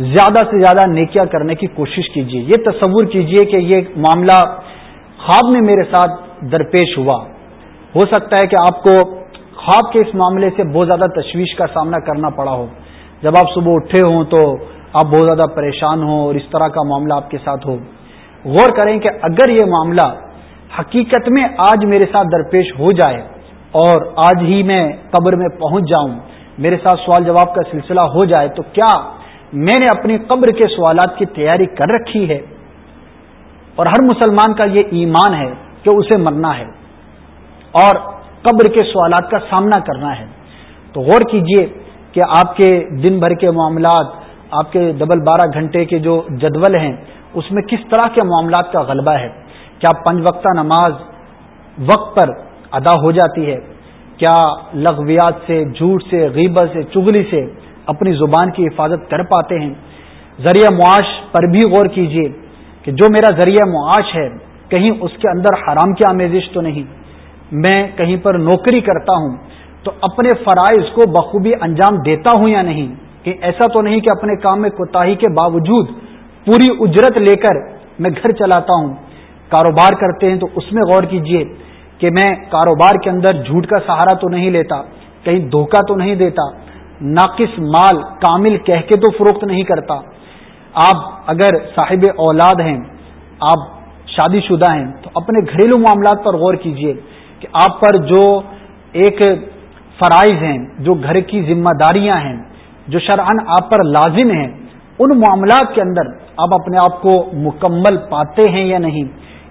زیادہ سے زیادہ نیکیاں کرنے کی کوشش کیجیے۔ یہ تصور کیجیے کہ یہ معاملہ خواب میں میرے ساتھ درپیش ہوا۔ ہو سکتا ہے کہ آپ کو خواب کے اس معاملے سے بہت زیادہ تشویش کا سامنا کرنا پڑا ہو۔ جب آپ صبح اٹھے ہوں تو آپ بہت زیادہ پریشان ہوں اور اس طرح کا معاملہ آپ کے ساتھ ہو۔ غور کریں کہ اگر یہ معاملہ حقیقت میں آج میرے ساتھ درپیش ہو جائے اور آج ہی میں قبر میں پہنچ جاؤں، میرے ساتھ سوال جواب کا سلسلہ ہو جائے تو کیا میں نے اپنی قبر کے سوالات کی تیاری کر رکھی ہے اور ہر مسلمان کا یہ ایمان ہے کہ اسے مرنا ہے اور قبر کے سوالات کا سامنا کرنا ہے۔ تو غور کیجیے کہ آپ کے دن بھر کے معاملات، آپ کے ڈبل بارہ گھنٹے کے جو جدول ہیں، اس میں کس طرح کے معاملات کا غلبہ ہے؟ کیا پنج وقتہ نماز وقت پر ادا ہو جاتی ہے؟ کیا لغویات سے، جھوٹ سے، غیبت سے چگلی سے اپنی زبان کی حفاظت کر پاتے ہیں۔ ذریعہ معاش پر بھی غور کیجیے کہ جو میرا ذریعہ معاش ہے، کہیں اس کے اندر حرام کی آمیزش تو نہیں۔ میں کہیں پر نوکری کرتا ہوں تو اپنے فرائض کو بخوبی انجام دیتا ہوں یا نہیں؟ کہ ایسا تو نہیں کہ اپنے کام میں کوتاہی کے باوجود پوری اجرت لے کر میں گھر چلاتا ہوں۔ کاروبار کرتے ہیں تو اس میں غور کیجیے کہ میں کاروبار کے اندر جھوٹ کا سہارا تو نہیں لیتا، کہیں دھوکہ تو نہیں دیتا۔ ناقص مال کامل کہہ کے تو فروخت نہیں کرتا۔ آپ اگر صاحب اولاد ہیں، آپ شادی شدہ ہیں، تو اپنے گھریلو معاملات پر غور کیجیے کہ آپ پر جو ایک فرائض ہیں، جو گھر کی ذمہ داریاں ہیں، جو شرعن آپ پر لازم ہیں، ان معاملات کے اندر آپ اپنے آپ کو مکمل پاتے ہیں یا نہیں۔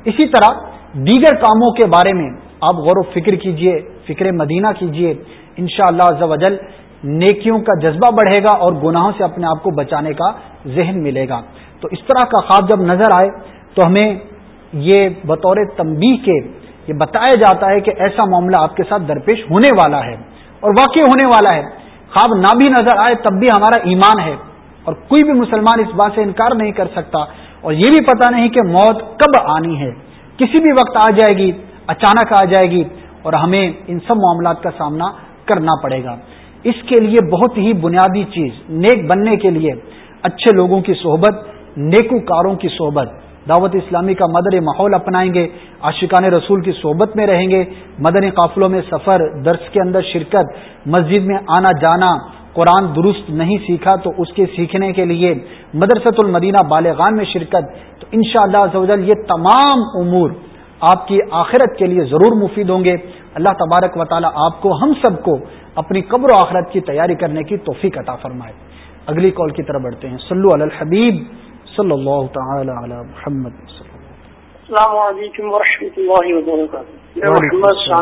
اسی طرح دیگر کاموں کے بارے میں آپ غور و فکر کیجیے، فکر مدینہ کیجیے۔ انشاءاللہ شاء اللہ نیکیوں کا جذبہ بڑھے گا اور گناہوں سے اپنے آپ کو بچانے کا ذہن ملے گا۔ تو اس طرح کا خواب جب نظر آئے تو ہمیں یہ بطور تنبیہ کے یہ بتایا جاتا ہے کہ ایسا معاملہ آپ کے ساتھ درپیش ہونے والا ہے اور واقع ہونے والا ہے۔ خواب نہ بھی نظر آئے تب بھی ہمارا ایمان ہے اور کوئی بھی مسلمان اس بات سے انکار نہیں کر سکتا اور یہ بھی پتا نہیں کہ موت کب آنی ہے۔ کسی بھی وقت آ جائے گی، اچانک آ جائے گی اور ہمیں ان سب معاملات کا سامنا کرنا پڑے گا۔ اس کے لیے بہت ہی بنیادی چیز، نیک بننے کے لیے اچھے لوگوں کی صحبت نیکو کاروں کی صحبت۔ دعوت اسلامی کا مدر ماحول اپنائیں گے، عاشقان رسول کی صحبت میں رہیں گے۔ مدنی قافلوں میں سفر، درس کے اندر شرکت، مسجد میں آنا جانا، قرآن درست نہیں سیکھا تو اس کے سیکھنے کے لیے مدرسۃ المدینہ بالغان میں شرکت۔ تو ان شاء اللہ یہ تمام امور آپ کی آخرت کے لیے ضرور مفید ہوں گے۔ اللہ تبارک و تعالی آپ کو ہم سب کو اپنی قبر و آخرت کی تیاری کرنے کی توفیق عطا فرمائے۔ اگلی کال کی طرف بڑھتے ہیں۔ سلو الحبیب صلی اللہ تعالی علی محمد السلام علیکم و اللہ وبرکاتہ۔ میں محمد شاہ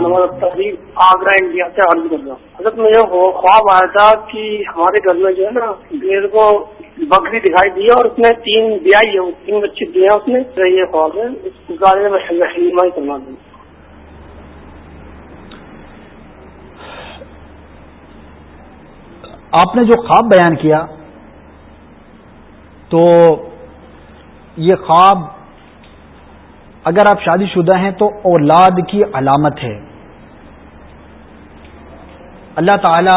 آگرہ انڈیا سے عرض کر رہا ہوں۔ حضرت مجھے خواب آیا تھا کہ ہمارے گھر میں جو ہے نا میرے کو بکری دکھائی دی اور اس میں تین بیائی ہے تین بچے دیا اس میں۔ یہ خواب ہے۔ اس بارے میں کروا دوں آپ نے جو خواب بیان کیا تو یہ خواب اگر آپ شادی شدہ ہیں تو اولاد کی علامت ہے۔ اللہ تعالی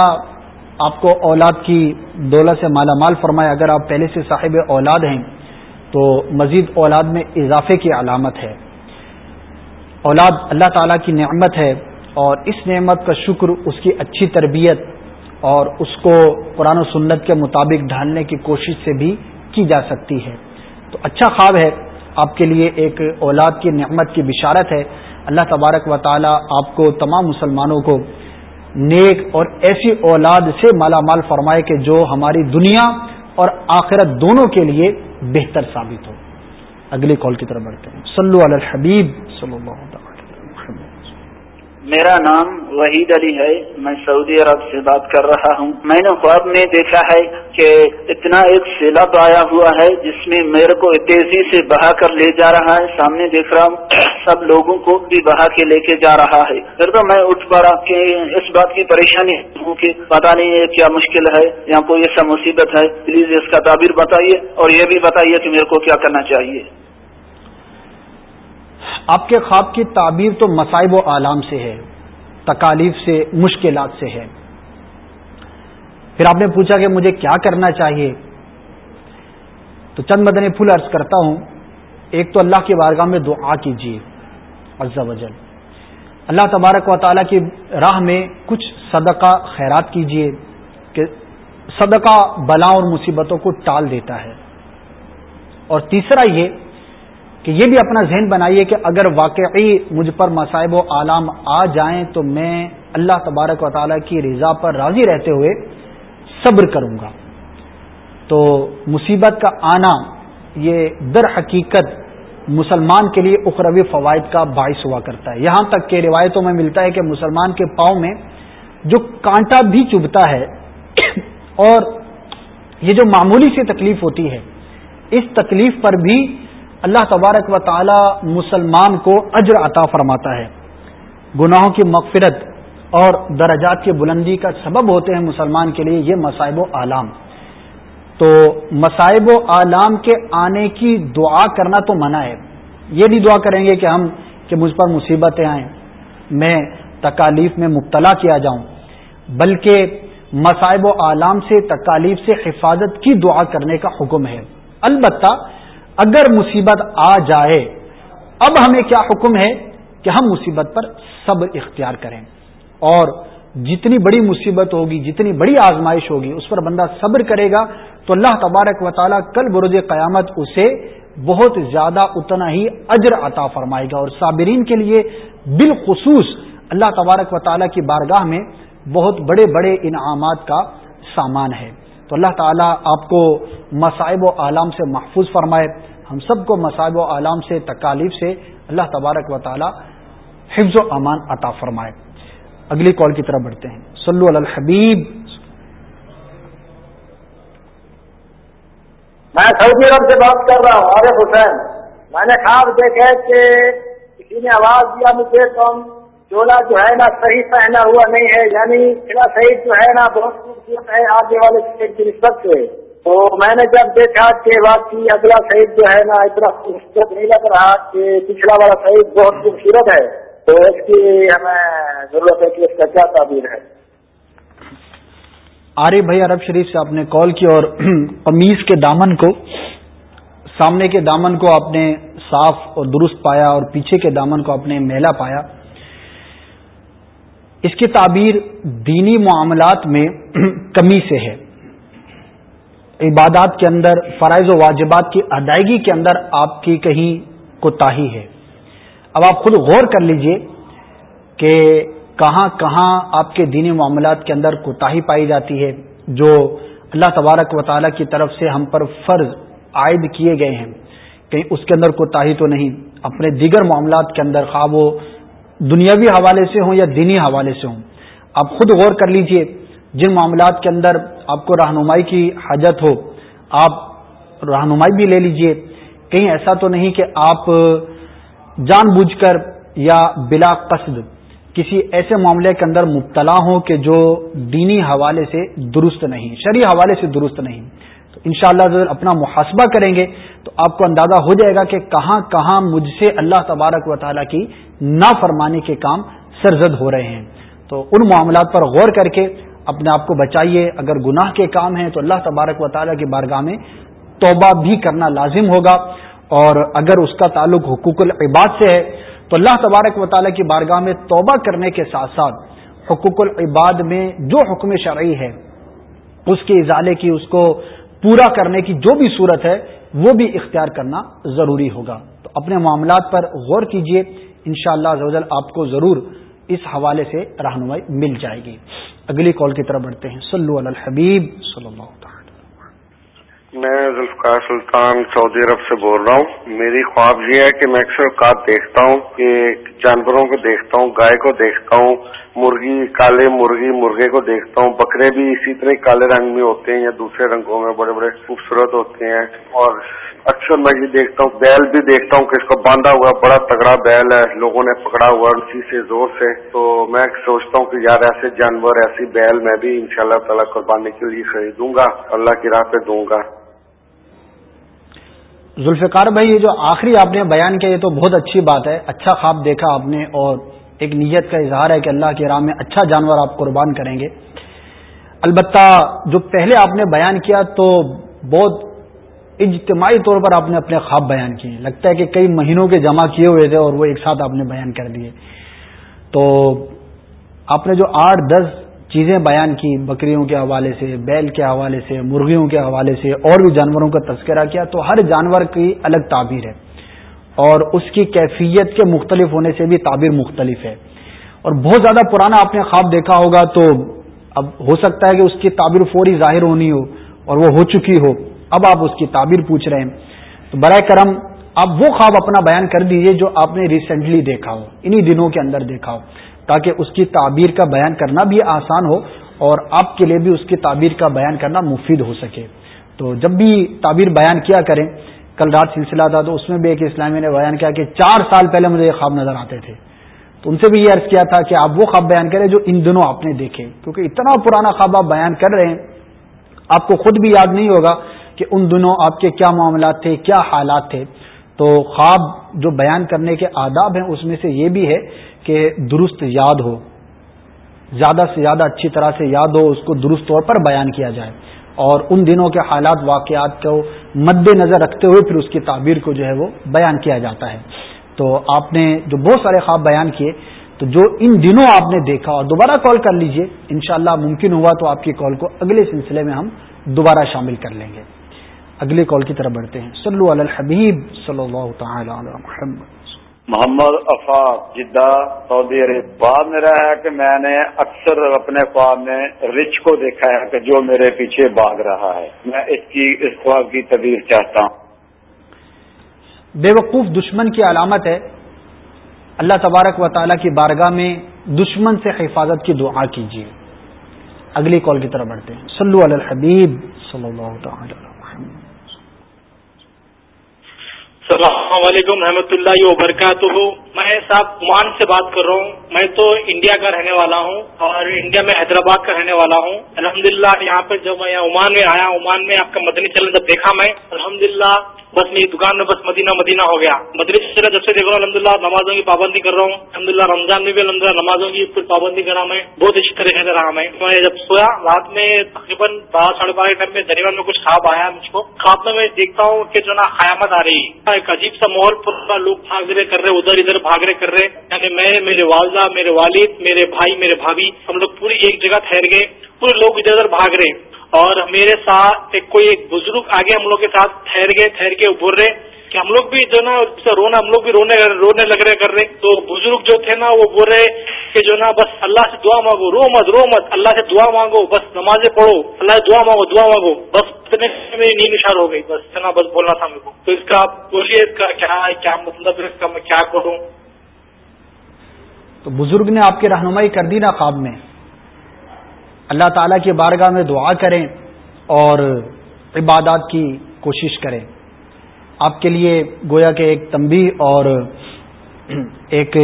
آپ کو اولاد کی دولت سے مالا مال فرمائے۔ اگر آپ پہلے سے صاحب اولاد ہیں تو مزید اولاد میں اضافے کی علامت ہے۔ اولاد اللہ تعالیٰ کی نعمت ہے اور اس نعمت کا شکر اس کی اچھی تربیت اور اس کو قرآن و سنت کے مطابق ڈھالنے کی کوشش سے بھی کی جا سکتی ہے۔ تو اچھا خواب ہے۔ آپ کے لیے ایک اولاد کی نعمت کی بشارت ہے۔ اللہ تبارک و تعالی آپ کو تمام مسلمانوں کو نیک اور ایسی اولاد سے مالا مال فرمائے کہ جو ہماری دنیا اور آخرت دونوں کے لیے بہتر ثابت ہو۔ اگلی کال کی طرف بڑھتے ہیں۔ سلو الحبیب صلی اللہ تعالی میرا نام وحید علی ہے، میں سعودی عرب سے بات کر رہا ہوں۔ میں نے خواب میں دیکھا ہے کہ اتنا ایک سیلاب آیا ہوا ہے جس میں میرے کو تیزی سے بہا کر لے جا رہا ہے۔ سامنے دیکھ رہا ہوں، سب لوگوں کو بھی بہا کے لے کے جا رہا ہے۔ پھر تو میں اٹھ پڑا کہ اس بات کی پریشانی ہوں کہ پتا نہیں ہے کیا مشکل ہے یا کوئی ایسا مصیبت ہے۔ پلیز اس کا تعبیر بتائیے اور یہ بھی بتائیے کہ میرے کو کیا کرنا چاہیے۔ آپ کے خواب کی تعبیر تو مصائب و عالم سے ہے، تکالیف سے، مشکلات سے ہے۔ پھر آپ نے پوچھا کہ مجھے کیا کرنا چاہیے؟ تو چند مدنی پھول عرض کرتا ہوں۔ ایک تو اللہ کی بارگاہ میں دعا کیجیے، عز و جل۔ اللہ تبارک و تعالیٰ کی راہ میں کچھ صدقہ خیرات کیجیے کہ صدقہ بلا اور مصیبتوں کو ٹال دیتا ہے۔ اور تیسرا یہ کہ یہ بھی اپنا ذہن بنائیے کہ اگر واقعی مجھ پر مصائب و عالم آ جائیں تو میں اللہ تبارک و تعالیٰ کی رضا پر راضی رہتے ہوئے صبر کروں گا۔ تو مصیبت کا آنا یہ در حقیقت مسلمان کے لیے اخروی فوائد کا باعث ہوا کرتا ہے۔ یہاں تک کہ روایتوں میں ملتا ہے کہ مسلمان کے پاؤں میں جو کانٹا بھی چبھتا ہے اور یہ جو معمولی سی تکلیف ہوتی ہے، اس تکلیف پر بھی اللہ تبارک و تعالی مسلمان کو اجر عطا فرماتا ہے۔ گناہوں کی مغفرت اور درجات کی بلندی کا سبب ہوتے ہیں مسلمان کے لیے یہ مصائب و اعلام تو مصائب و اعلام کے آنے کی دعا کرنا تو منع ہے۔ یہ نہیں دعا کریں گے کہ ہم، کہ مجھ پر مصیبتیں آئیں، میں تکالیف میں مبتلا کیا جاؤں۔ بلکہ مصائب و اعلام سے، تکالیف سے حفاظت کی دعا کرنے کا حکم ہے۔ البتہ اگر مصیبت آ جائے، اب ہمیں کیا حکم ہے کہ ہم مصیبت پر صبر اختیار کریں۔ اور جتنی بڑی مصیبت ہوگی، جتنی بڑی آزمائش ہوگی، اس پر بندہ صبر کرے گا تو اللہ تبارک و تعالیٰ کل برج قیامت اسے بہت زیادہ اتنا ہی اجر عطا فرمائے گا۔ اور صابرین کے لیے بالخصوص اللہ تبارک و تعالیٰ کی بارگاہ میں بہت بڑے بڑے انعامات کا سامان ہے۔ تو اللہ تعالیٰ آپ کو مصائب و عالم سے محفوظ فرمائے۔ ہم سب کو مصائب و عالم سے، تکالیف سے اللہ تبارک و تعالی حفظ و امان عطا فرمائے۔ اگلی کال کی طرف بڑھتے ہیں۔ سلو الحبیب۔ میں سعودی عرب سے بات کر رہا ہوں، عارف حسین۔ میں نے خواب دیکھا کہ کسی نے آواز دیا مجھے تم چولا جو ہے نا صحیح پہنا ہوا نہیں ہے یعنی صحیح جو ہے نا بہت خوبصورت ہے، آگے والے کی نسبت سے تو میں نے جب دیکھا کہ واقعی اگلا شہید جو ہے نا اتنا خوبصورت نہیں لگ رہا کہ پچھلا والا شہید بہت خوبصورت ہے، تو اس کی ہمیں ضرورت ہے کہ اس کا کیا تعبیر ہے۔ عارف بھائی، عرب شریف سے آپ نے کال کی اور قمیض کے دامن کو، سامنے کے دامن کو آپ نے صاف اور درست پایا اور پیچھے کے دامن کو آپ نے میلا پایا۔ اس کی تعبیر دینی معاملات میں کمی سے ہے۔ عبادات کے اندر، فرائض و واجبات کی ادائیگی کے اندر آپ کی کہیں کوتاہی ہے۔ اب آپ خود غور کر لیجیے کہ کہاں کہاں آپ کے دینی معاملات کے اندر کوتاہی پائی جاتی ہے، جو اللہ تبارک و تعالیٰ کی طرف سے ہم پر فرض عائد کیے گئے ہیں۔ کہیں اس کے اندر کوتاہی تو نہیں، اپنے دیگر معاملات کے اندر، خواہ وہ دنیاوی حوالے سے ہوں یا دینی حوالے سے ہوں۔ آپ خود غور کر لیجیے جن معاملات کے اندر آپ کو رہنمائی کی حاجت ہو، آپ رہنمائی بھی لے لیجیے۔ کہیں ایسا تو نہیں کہ آپ جان بوجھ کر یا بلا قصد کسی ایسے معاملے کے اندر مبتلا ہوں کہ جو دینی حوالے سے درست نہیں، شرعی حوالے سے درست نہیں۔ تو ان شاء اللہ اپنا محاسبہ کریں گے تو آپ کو اندازہ ہو جائے گا کہ کہاں کہاں مجھ سے اللہ تبارک و تعالیٰ کی نا فرمانے کے کام سرزد ہو رہے ہیں۔ تو ان معاملات پر غور کر کے اپنے آپ کو بچائیے۔ اگر گناہ کے کام ہیں تو اللہ تبارک و تعالیٰ کی بارگاہ میں توبہ بھی کرنا لازم ہوگا۔ اور اگر اس کا تعلق حقوق العباد سے ہے، تو اللہ تبارک و تعالیٰ کی بارگاہ میں توبہ کرنے کے ساتھ ساتھ حقوق العباد میں جو حکم شرعی ہے، اس کے ازالے کی اس کو پورا کرنے کی جو بھی صورت ہے، وہ بھی اختیار کرنا ضروری ہوگا۔ تو اپنے معاملات پر غور کیجیے ان شاء اللہ آپ کو ضرور اس حوالے سے رہنمائی مل جائے گی۔ اگلی کال کی طرف بڑھتے ہیں۔ صلو علی الحبیب صلی اللہ تعالی میں ذوالفقار سلطان سعودی عرب سے بول رہا ہوں۔ میری خواب یہ ہے کہ میں اکثر اوقات دیکھتا ہوں کہ جانوروں کو دیکھتا ہوں، گائے کو دیکھتا ہوں مرغی، کالے مرغی، مرغے کو دیکھتا ہوں۔ بکرے بھی اسی طرح کالے رنگ میں ہوتے ہیں یا دوسرے رنگوں میں بڑے بڑے خوبصورت ہوتے ہیں۔ اور اکثر میں یہ دیکھتا ہوں، بیل بھی دیکھتا ہوں کہ اس کو باندھا ہوا، بڑا تگڑا بیل ہے، لوگوں نے پکڑا ہوا اسی سے زور سے۔ تو میں سوچتا ہوں کہ یار ایسے جانور، ایسی بیل میں بھی ان شاء اللہ تعالیٰ قربانی کے لیے خریدوں گا۔ اللہ کی راہ پہ دوں گا۔ ذوالفقار بھائی، یہ جو آخری آپ نے بیان کیا، یہ تو بہت اچھی بات ہے۔ اچھا خواب دیکھا آپ نے اور ایک نیت کا اظہار ہے کہ اللہ کی راہ میں اچھا جانور آپ قربان کریں گے۔ البتہ جو پہلے آپ نے بیان کیا تو بہت اجتماعی طور پر آپ نے اپنے خواب بیان کیے۔ لگتا ہے کہ کئی مہینوں کے جمع کیے ہوئے تھے اور وہ ایک ساتھ آپ نے بیان کر دیے۔ تو آپ نے جو آٹھ دس چیزیں بیان کی، بکریوں کے حوالے سے، بیل کے حوالے سے، مرغیوں کے حوالے سے اور بھی جانوروں کا تذکرہ کیا، تو ہر جانور کی الگ تعبیر ہے۔ اور اس کی کیفیت کے مختلف ہونے سے بھی تعبیر مختلف ہے۔ اور بہت زیادہ پرانا آپ نے خواب دیکھا ہوگا تو اب ہو سکتا ہے کہ اس کی تعبیر فوری ظاہر ہونی ہو اور وہ ہو چکی ہو۔ اب آپ اس کی تعبیر پوچھ رہے ہیں۔ تو برائے کرم آپ وہ خواب اپنا بیان کر دیجیے جو آپ نے ریسنٹلی دیکھا ہو، انہی دنوں کے اندر دیکھا ہو، تاکہ اس کی تعبیر کا بیان کرنا بھی آسان ہو اور آپ کے لیے بھی اس کی تعبیر کا بیان کرنا مفید ہو سکے۔ تو جب بھی تعبیر بیان کیا کریں کل رات سلسلہ تھا تو اس میں بھی ایک اسلامی نے بیان کیا کہ چار سال پہلے مجھے یہ خواب نظر آتے تھے۔ تو ان سے بھی یہ عرض کیا تھا کہ آپ وہ خواب بیان کریں جو ان دنوں آپ نے دیکھے۔ کیونکہ اتنا پرانا خواب آپ بیان کر رہے ہیں، آپ کو خود بھی یاد نہیں ہوگا کہ ان دنوں آپ کے کیا معاملات تھے، کیا حالات تھے۔ تو خواب جو بیان کرنے کے آداب ہیں، اس میں سے یہ بھی ہے کہ درست یاد ہو، زیادہ سے زیادہ اچھی طرح سے یاد ہو، اس کو درست طور پر بیان کیا جائے۔ اور ان دنوں کے حالات، واقعات کو مد نظر رکھتے ہوئے پھر اس کی تعبیر کو جو ہے وہ بیان کیا جاتا ہے۔ تو آپ نے جو بہت سارے خواب بیان کیے، تو جو ان دنوں آپ نے دیکھا اور دوبارہ کال کر لیجیے، انشاءاللہ ممکن ہوا تو آپ کی کال کو اگلے سلسلے میں ہم دوبارہ شامل کر لیں گے۔ اگلے کال کی طرف بڑھتے ہیں۔ صلو علی الحبیب صلی اللہ تعالی علی محمد۔ محمد افاق، جدہ سعودی عرب۔ بعد میں رہا ہے کہ میں نے اکثر اپنے خواب میں رچ کو دیکھا ہے کہ جو میرے پیچھے بھاگ رہا ہے۔ میں اس کی، اس خواب کی تبدیل چاہتا ہوں۔ بے وقوف دشمن کی علامت ہے۔ اللہ تبارک و تعالیٰ کی بارگاہ میں دشمن سے حفاظت کی دعا کیجیے۔ اگلی کال کی طرف بڑھتے ہیں۔ صلو علی الحبیب صلی اللہ تعالی۔ السلام علیکم رحمۃ اللہ وبرکاتہ۔ میں صاحب عمان سے بات کر رہا ہوں۔ میں تو انڈیا کا رہنے والا ہوں اور انڈیا میں حیدرآباد کا رہنے والا ہوں۔ الحمدللہ، یہاں پہ جب میں عمان میں آیا، عمان میں آپ کا مدنی چلن جب دیکھا میں، الحمدللہ بس میری دکان میں بس مدینہ مدینہ ہو گیا۔ مدری جب سے دیکھ رہا ہوں الحمد للہ نمازوں کی پابندی کر رہا ہوں۔ الحمد للہ رمضان میں بھی الحمد للہ نمازوں کی پھر پابندی کر رہا میں۔ بہت اچھی طریقے سے رہا میں۔ میں جب سویا، رات میں تقریباً بارہ ساڑھے بارہ ٹائم میں دریا میں کچھ خواب آیا مجھ کو۔ خواب میں میں دیکھتا ہوں کہ جو نا قیامت آ رہی۔ ہے ایک عجیب سا ماحول پورا لوگ بھاگ رہے کر رہے، ادھر ادھر بھاگ رہے کر رہے۔ یعنی میں، میرے والدہ، میرے والد، میرے بھائی، میرے بھابھی، ہم لوگ پوری ایک جگہ ٹھہر گئے۔ پورے لوگ ادھر ادھر بھاگ رہے۔ اور میرے ساتھ ایک کوئی ایک بزرگ آگے ہم لوگ کے ساتھ ٹھہر گئے، ٹھہر کے ابھر رہے کہ ہم لوگ بھی جو نا رونا، ہم لوگ بھی رونے رونے لگ رہے، کر رہے۔ تو بزرگ جو تھے نا، وہ بول رہے کہ جو نا، بس اللہ سے دعا مانگو، رو مت رو مت، اللہ سے دعا مانگو، بس نمازیں پڑھو، اللہ سے دعا مانگو دعا مانگو۔ بس اتنے میری نیند اشار ہو گئی، بس اتنا بس بولنا تھا میرے کو۔ تو اس کا بولیے، اس کا کیا ہے، کیا مطلب اس کا میں کیا کروں تو بزرگ نے آپ کی رہنمائی کر دی نا خواب میں۔ اللہ تعالیٰ کی بارگاہ میں دعا کریں اور عبادات کی کوشش کریں۔ آپ کے لیے گویا کے ایک تمبی اور ایک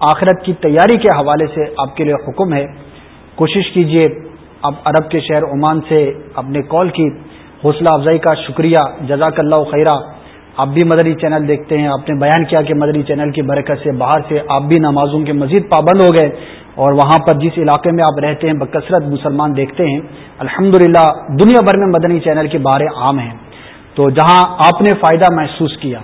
آخرت کی تیاری کے حوالے سے آپ کے لیے حکم ہے۔ کوشش کیجیے آپ عرب کے شہر عمان سے آپ نے کال کی۔ حوصلہ افزائی کا شکریہ، جزاک اللہ خیرہ۔ آپ بھی مدری چینل دیکھتے ہیں۔ آپ نے بیان کیا کہ مدری چینل کی برکت سے باہر سے آپ بھی نمازوں کے مزید پابند ہو گئے۔ اور وہاں پر جس علاقے میں آپ رہتے ہیں، بکثرت مسلمان دیکھتے ہیں الحمد دنیا بھر میں مدنی چینل کی باریں عام ہیں۔ تو جہاں آپ نے فائدہ محسوس کیا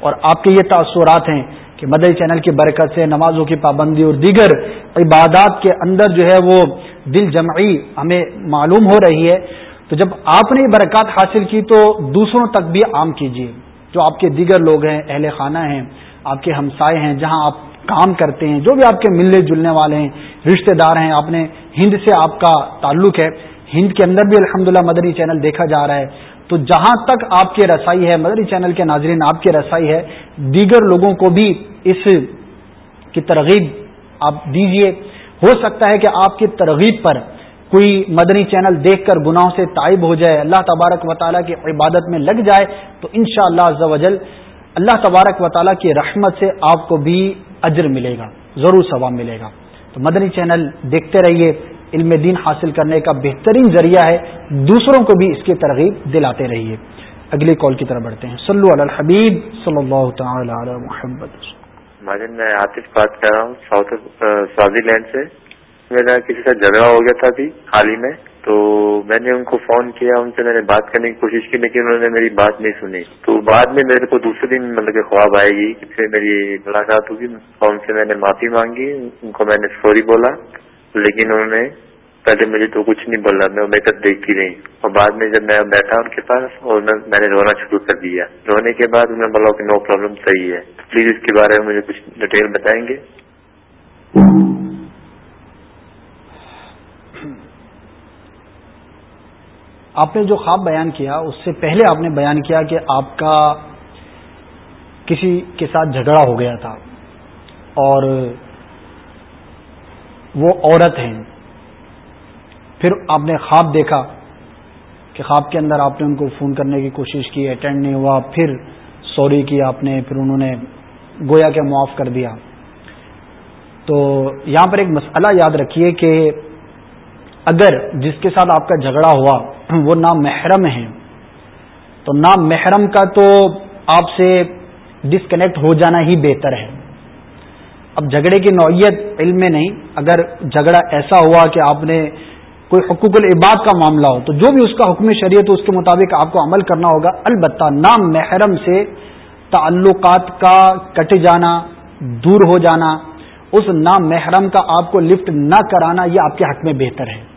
اور آپ کے یہ تاثرات ہیں کہ مدنی چینل کی برکت سے، نمازوں کی پابندی اور دیگر عبادات کے اندر جو ہے وہ دل جمعی ہمیں معلوم ہو رہی ہے۔ تو جب آپ نے برکات حاصل کی تو دوسروں تک بھی عام کیجیے۔ جو آپ کے دیگر لوگ ہیں، اہل خانہ ہیں، آپ کے ہمسائے ہیں، جہاں آپ کام کرتے ہیں، جو بھی آپ کے ملنے جلنے والے ہیں، رشتہ دار ہیں، آپ نے ہند سے آپ کا تعلق ہے، ہند کے اندر بھی الحمد مدری چینل دیکھا جا رہا ہے۔ تو جہاں تک آپ کی رسائی ہے، مدری چینل کے ناظرین، آپ کی رسائی ہے، دیگر لوگوں کو بھی اس کی ترغیب آپ دیجیے۔ ہو سکتا ہے کہ آپ کی ترغیب پر کوئی مدنی چینل دیکھ کر گناہوں سے تائب ہو جائے، اللہ تبارک و تعالیٰ کی عبادت میں لگ جائے، تو انشاءاللہ شاء اللہ اللہ تبارک و تعالیٰ کی رحمت سے آپ کو بھی اجر ملے گا، ضرور ثواب ملے گا۔ تو مدنی چینل دیکھتے رہیے، علم دین حاصل کرنے کا بہترین ذریعہ ہے، دوسروں کو بھی اس کی ترغیب دلاتے رہیے۔ اگلی کال کی طرف بڑھتے ہیں۔ صلو علی الحبیب صلی اللہ تعالی علی محمد۔ میں عاطف بات کر رہا ہوں، ساؤتھ سوازی لینڈ سے۔ میرا کسی کا جھگڑا ہو گیا تھا ابھی، حال ہی میں۔ تو میں نے ان کو فون کیا، ان سے میں نے بات کرنے کی کوشش کی، لیکن انہوں نے میری بات نہیں سنی۔ تو بعد میں میرے کو دوسرے دن مطلب کہ خواب آئے گی پھر میری ملاقات ہوگی۔ اور ان سے میں نے معافی مانگی، ان کو میں نے سوری بولا، لیکن انہوں نے پہلے مجھے تو کچھ نہیں بولا، میں میک اپ دیکھتی رہی۔ اور بعد میں جب میں بیٹھا ان کے پاس، اور میں نے رونا شروع کر دیا۔ رونے کے بعد انہوں نے بولا کہ نو پرابلم صحیح ہے۔ پلیز اس کے بارے میں مجھے کچھ ڈیٹیل بتائیں گے۔ آپ نے جو خواب بیان کیا، اس سے پہلے آپ نے بیان کیا کہ آپ کا کسی کے ساتھ جھگڑا ہو گیا تھا اور وہ عورت ہیں۔ پھر آپ نے خواب دیکھا کہ خواب کے اندر آپ نے ان کو فون کرنے کی کوشش کی، اٹینڈ نہیں ہوا۔ پھر سوری کی آپ نے، پھر انہوں نے گویا کے معاف کر دیا۔ تو یہاں پر ایک مسئلہ یاد رکھیے کہ اگر جس کے ساتھ آپ کا جھگڑا ہوا وہ نام محرم ہیں۔ تو نام محرم کا تو آپ سے ڈسکنیکٹ ہو جانا ہی بہتر ہے۔ اب جھگڑے کی نوعیت علم میں نہیں، اگر جھگڑا ایسا ہوا کہ آپ نے کوئی حقوق العباد کا معاملہ ہو، تو جو بھی اس کا حکم شریعت اس کے مطابق آپ کو عمل کرنا ہوگا۔ البتہ نام محرم سے تعلقات کا کٹ جانا، دور ہو جانا، اس نام محرم کا آپ کو لفٹ نہ کرانا، یہ آپ کے حق میں بہتر ہے۔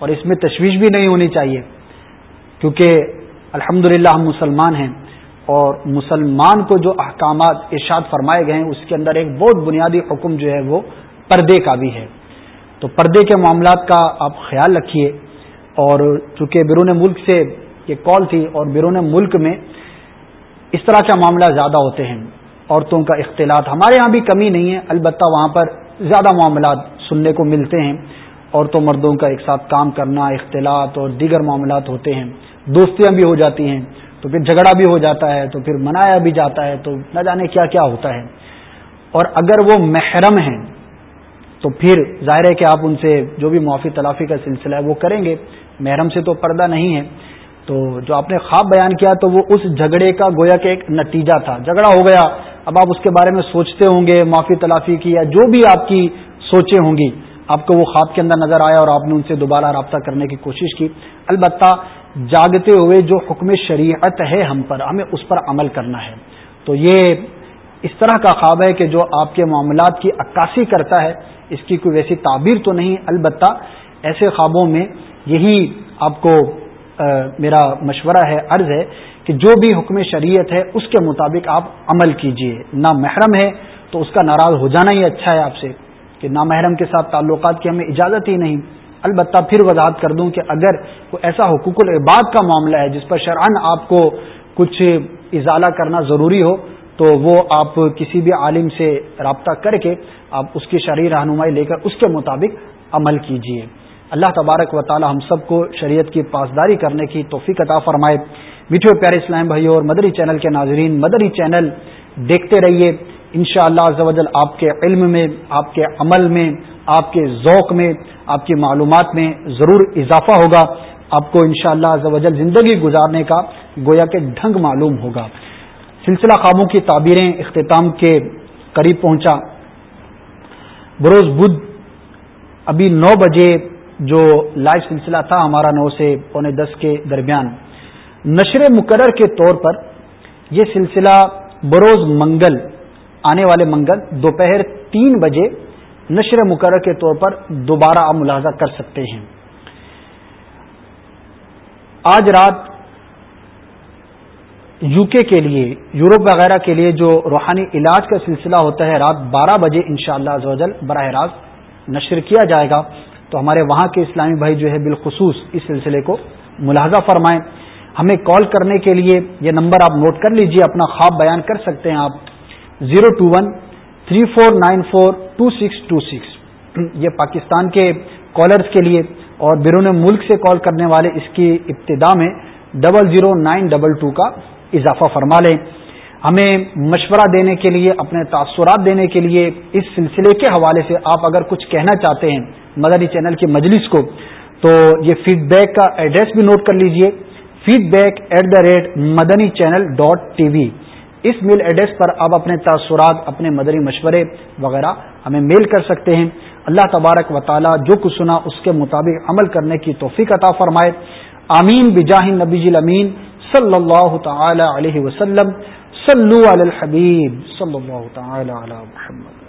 اور اس میں تشویش بھی نہیں ہونی چاہیے، کیونکہ الحمد ہم مسلمان ہیں اور مسلمان کو جو احکامات ارشاد فرمائے گئے ہیں، اس کے اندر ایک بہت بنیادی حکم جو ہے وہ پردے کا بھی ہے۔ تو پردے کے معاملات کا آپ خیال رکھیے۔ اور چونکہ بیرون ملک سے یہ کال تھی اور بیرون ملک میں اس طرح کا معاملہ زیادہ ہوتے ہیں، عورتوں کا اختلاط، ہمارے ہاں بھی کمی نہیں ہے، البتہ وہاں پر زیادہ معاملات سننے کو ملتے ہیں۔ عورتوں مردوں کا ایک ساتھ کام کرنا، اختلاط اور دیگر معاملات ہوتے ہیں۔ دوستیاں بھی ہو جاتی ہیں، تو پھر جھگڑا بھی ہو جاتا ہے، تو پھر منایا بھی جاتا ہے، تو نہ جانے کیا کیا ہوتا ہے۔ اور اگر وہ محرم ہیں، تو پھر ظاہر ہے کہ آپ ان سے جو بھی معافی تلافی کا سلسلہ ہے وہ کریں گے۔ محرم سے تو پردہ نہیں ہے۔ تو جو آپ نے خواب بیان کیا، تو وہ اس جھگڑے کا گویا کہ ایک نتیجہ تھا۔ جھگڑا ہو گیا۔ اب آپ اس کے بارے میں سوچتے ہوں گے، معافی تلافی کی یا جو بھی آپ کی سوچیں ہوں گی۔ آپ کو وہ خواب کے اندر نظر آیا اور آپ نے ان سے دوبارہ رابطہ کرنے کی کوشش کی۔ البتہ جاگتے ہوئے جو حکم شریعت ہے ہم پر، ہمیں اس پر عمل کرنا ہے۔ تو یہ اس طرح کا خواب ہے کہ جو آپ کے معاملات کی عکاسی کرتا ہے، اس کی کوئی ویسی تعبیر تو نہیں۔ البتہ ایسے خوابوں میں یہی آپ کو میرا مشورہ ہے، عرض ہے کہ جو بھی حکم شریعت ہے، اس کے مطابق آپ عمل کیجیے۔ نہ محرم ہے تو اس کا ناراض ہو جانا ہی اچھا ہے آپ سے۔ کہ نامحرم کے ساتھ تعلقات کی ہمیں اجازت ہی نہیں، البتہ پھر وضاحت کر دوں کہ اگر کوئی ایسا حقوق العباد کا معاملہ ہے جس پر شرعن آپ کو کچھ اضالہ کرنا ضروری ہو، تو وہ آپ کسی بھی عالم سے رابطہ کر کے آپ اس کی شرعی رہنمائی لے کر اس کے مطابق عمل کیجیے اللہ تبارک و تعالی ہم سب کو شریعت کی پاسداری کرنے کی توفیق عطا فرمائے۔ میٹھے پیارے اسلام بھائی اور مدری چینل کے ناظرین، مدری چینل دیکھتے رہیے۔ ان شاء اللہ آپ کے علم میں، آپ کے عمل میں، آپ کے ذوق میں، آپ کی معلومات میں ضرور اضافہ ہوگا۔ آپ کو ان شاء اللہ زندگی گزارنے کا گویا کے ڈھنگ معلوم ہوگا۔ سلسلہ خوابوں کی تعبیریں اختتام کے قریب پہنچا۔ بروز بدھ ابھی نو بجے جو لائیو سلسلہ تھا ہمارا نو سے پونے دس کے درمیان۔ نشر مقرر کے طور پر یہ سلسلہ بروز منگل آنے والے منگل دوپہر تین بجے نشر مقرر کے طور پر دوبارہ آپ ملاحظہ کر سکتے ہیں۔ آج رات یو کے کے لیے، یورپ وغیرہ کے لیے جو روحانی علاج کا سلسلہ ہوتا ہے، رات بارہ بجے ان شاء اللہ براہ راست نشر کیا جائے گا۔ تو ہمارے وہاں کے اسلامی بھائی جو ہے بالخصوص اس سلسلے کو ملاحظہ فرمائیں۔ ہمیں کال کرنے کے لیے یہ نمبر آپ نوٹ کر لیجیے، اپنا خواب بیان کر سکتے ہیں آپ۔ Zero two one three four nine four two six two six یہ پاکستان کے کالرز کے لیے اور بیرون ملک سے کال کرنے والے اس کی ابتدا میں double zero nine double two کا اضافہ فرما لیں۔ ہمیں مشورہ دینے کے لیے، اپنے تاثرات دینے کے لیے اس سلسلے کے حوالے سے آپ اگر کچھ کہنا چاہتے ہیں مدنی چینل کی مجلس کو، تو یہ فیڈ بیک کا ایڈریس بھی نوٹ کر لیجیے۔ Feedback at the rate Madani channel dot T V us mail address پر آپ اپنے تاثرات، اپنے مدری مشورے وغیرہ ہمیں میل کر سکتے ہیں۔ اللہ تبارک و تعالی جو کچھ سنا اس کے مطابق عمل کرنے کی توفیق عطا فرمائے۔ آمین۔ بجاہ نبی امین صلی اللہ تعالی علیہ وسلم۔ صلو علی الحبیب صلی اللہ تعالی علی محمد۔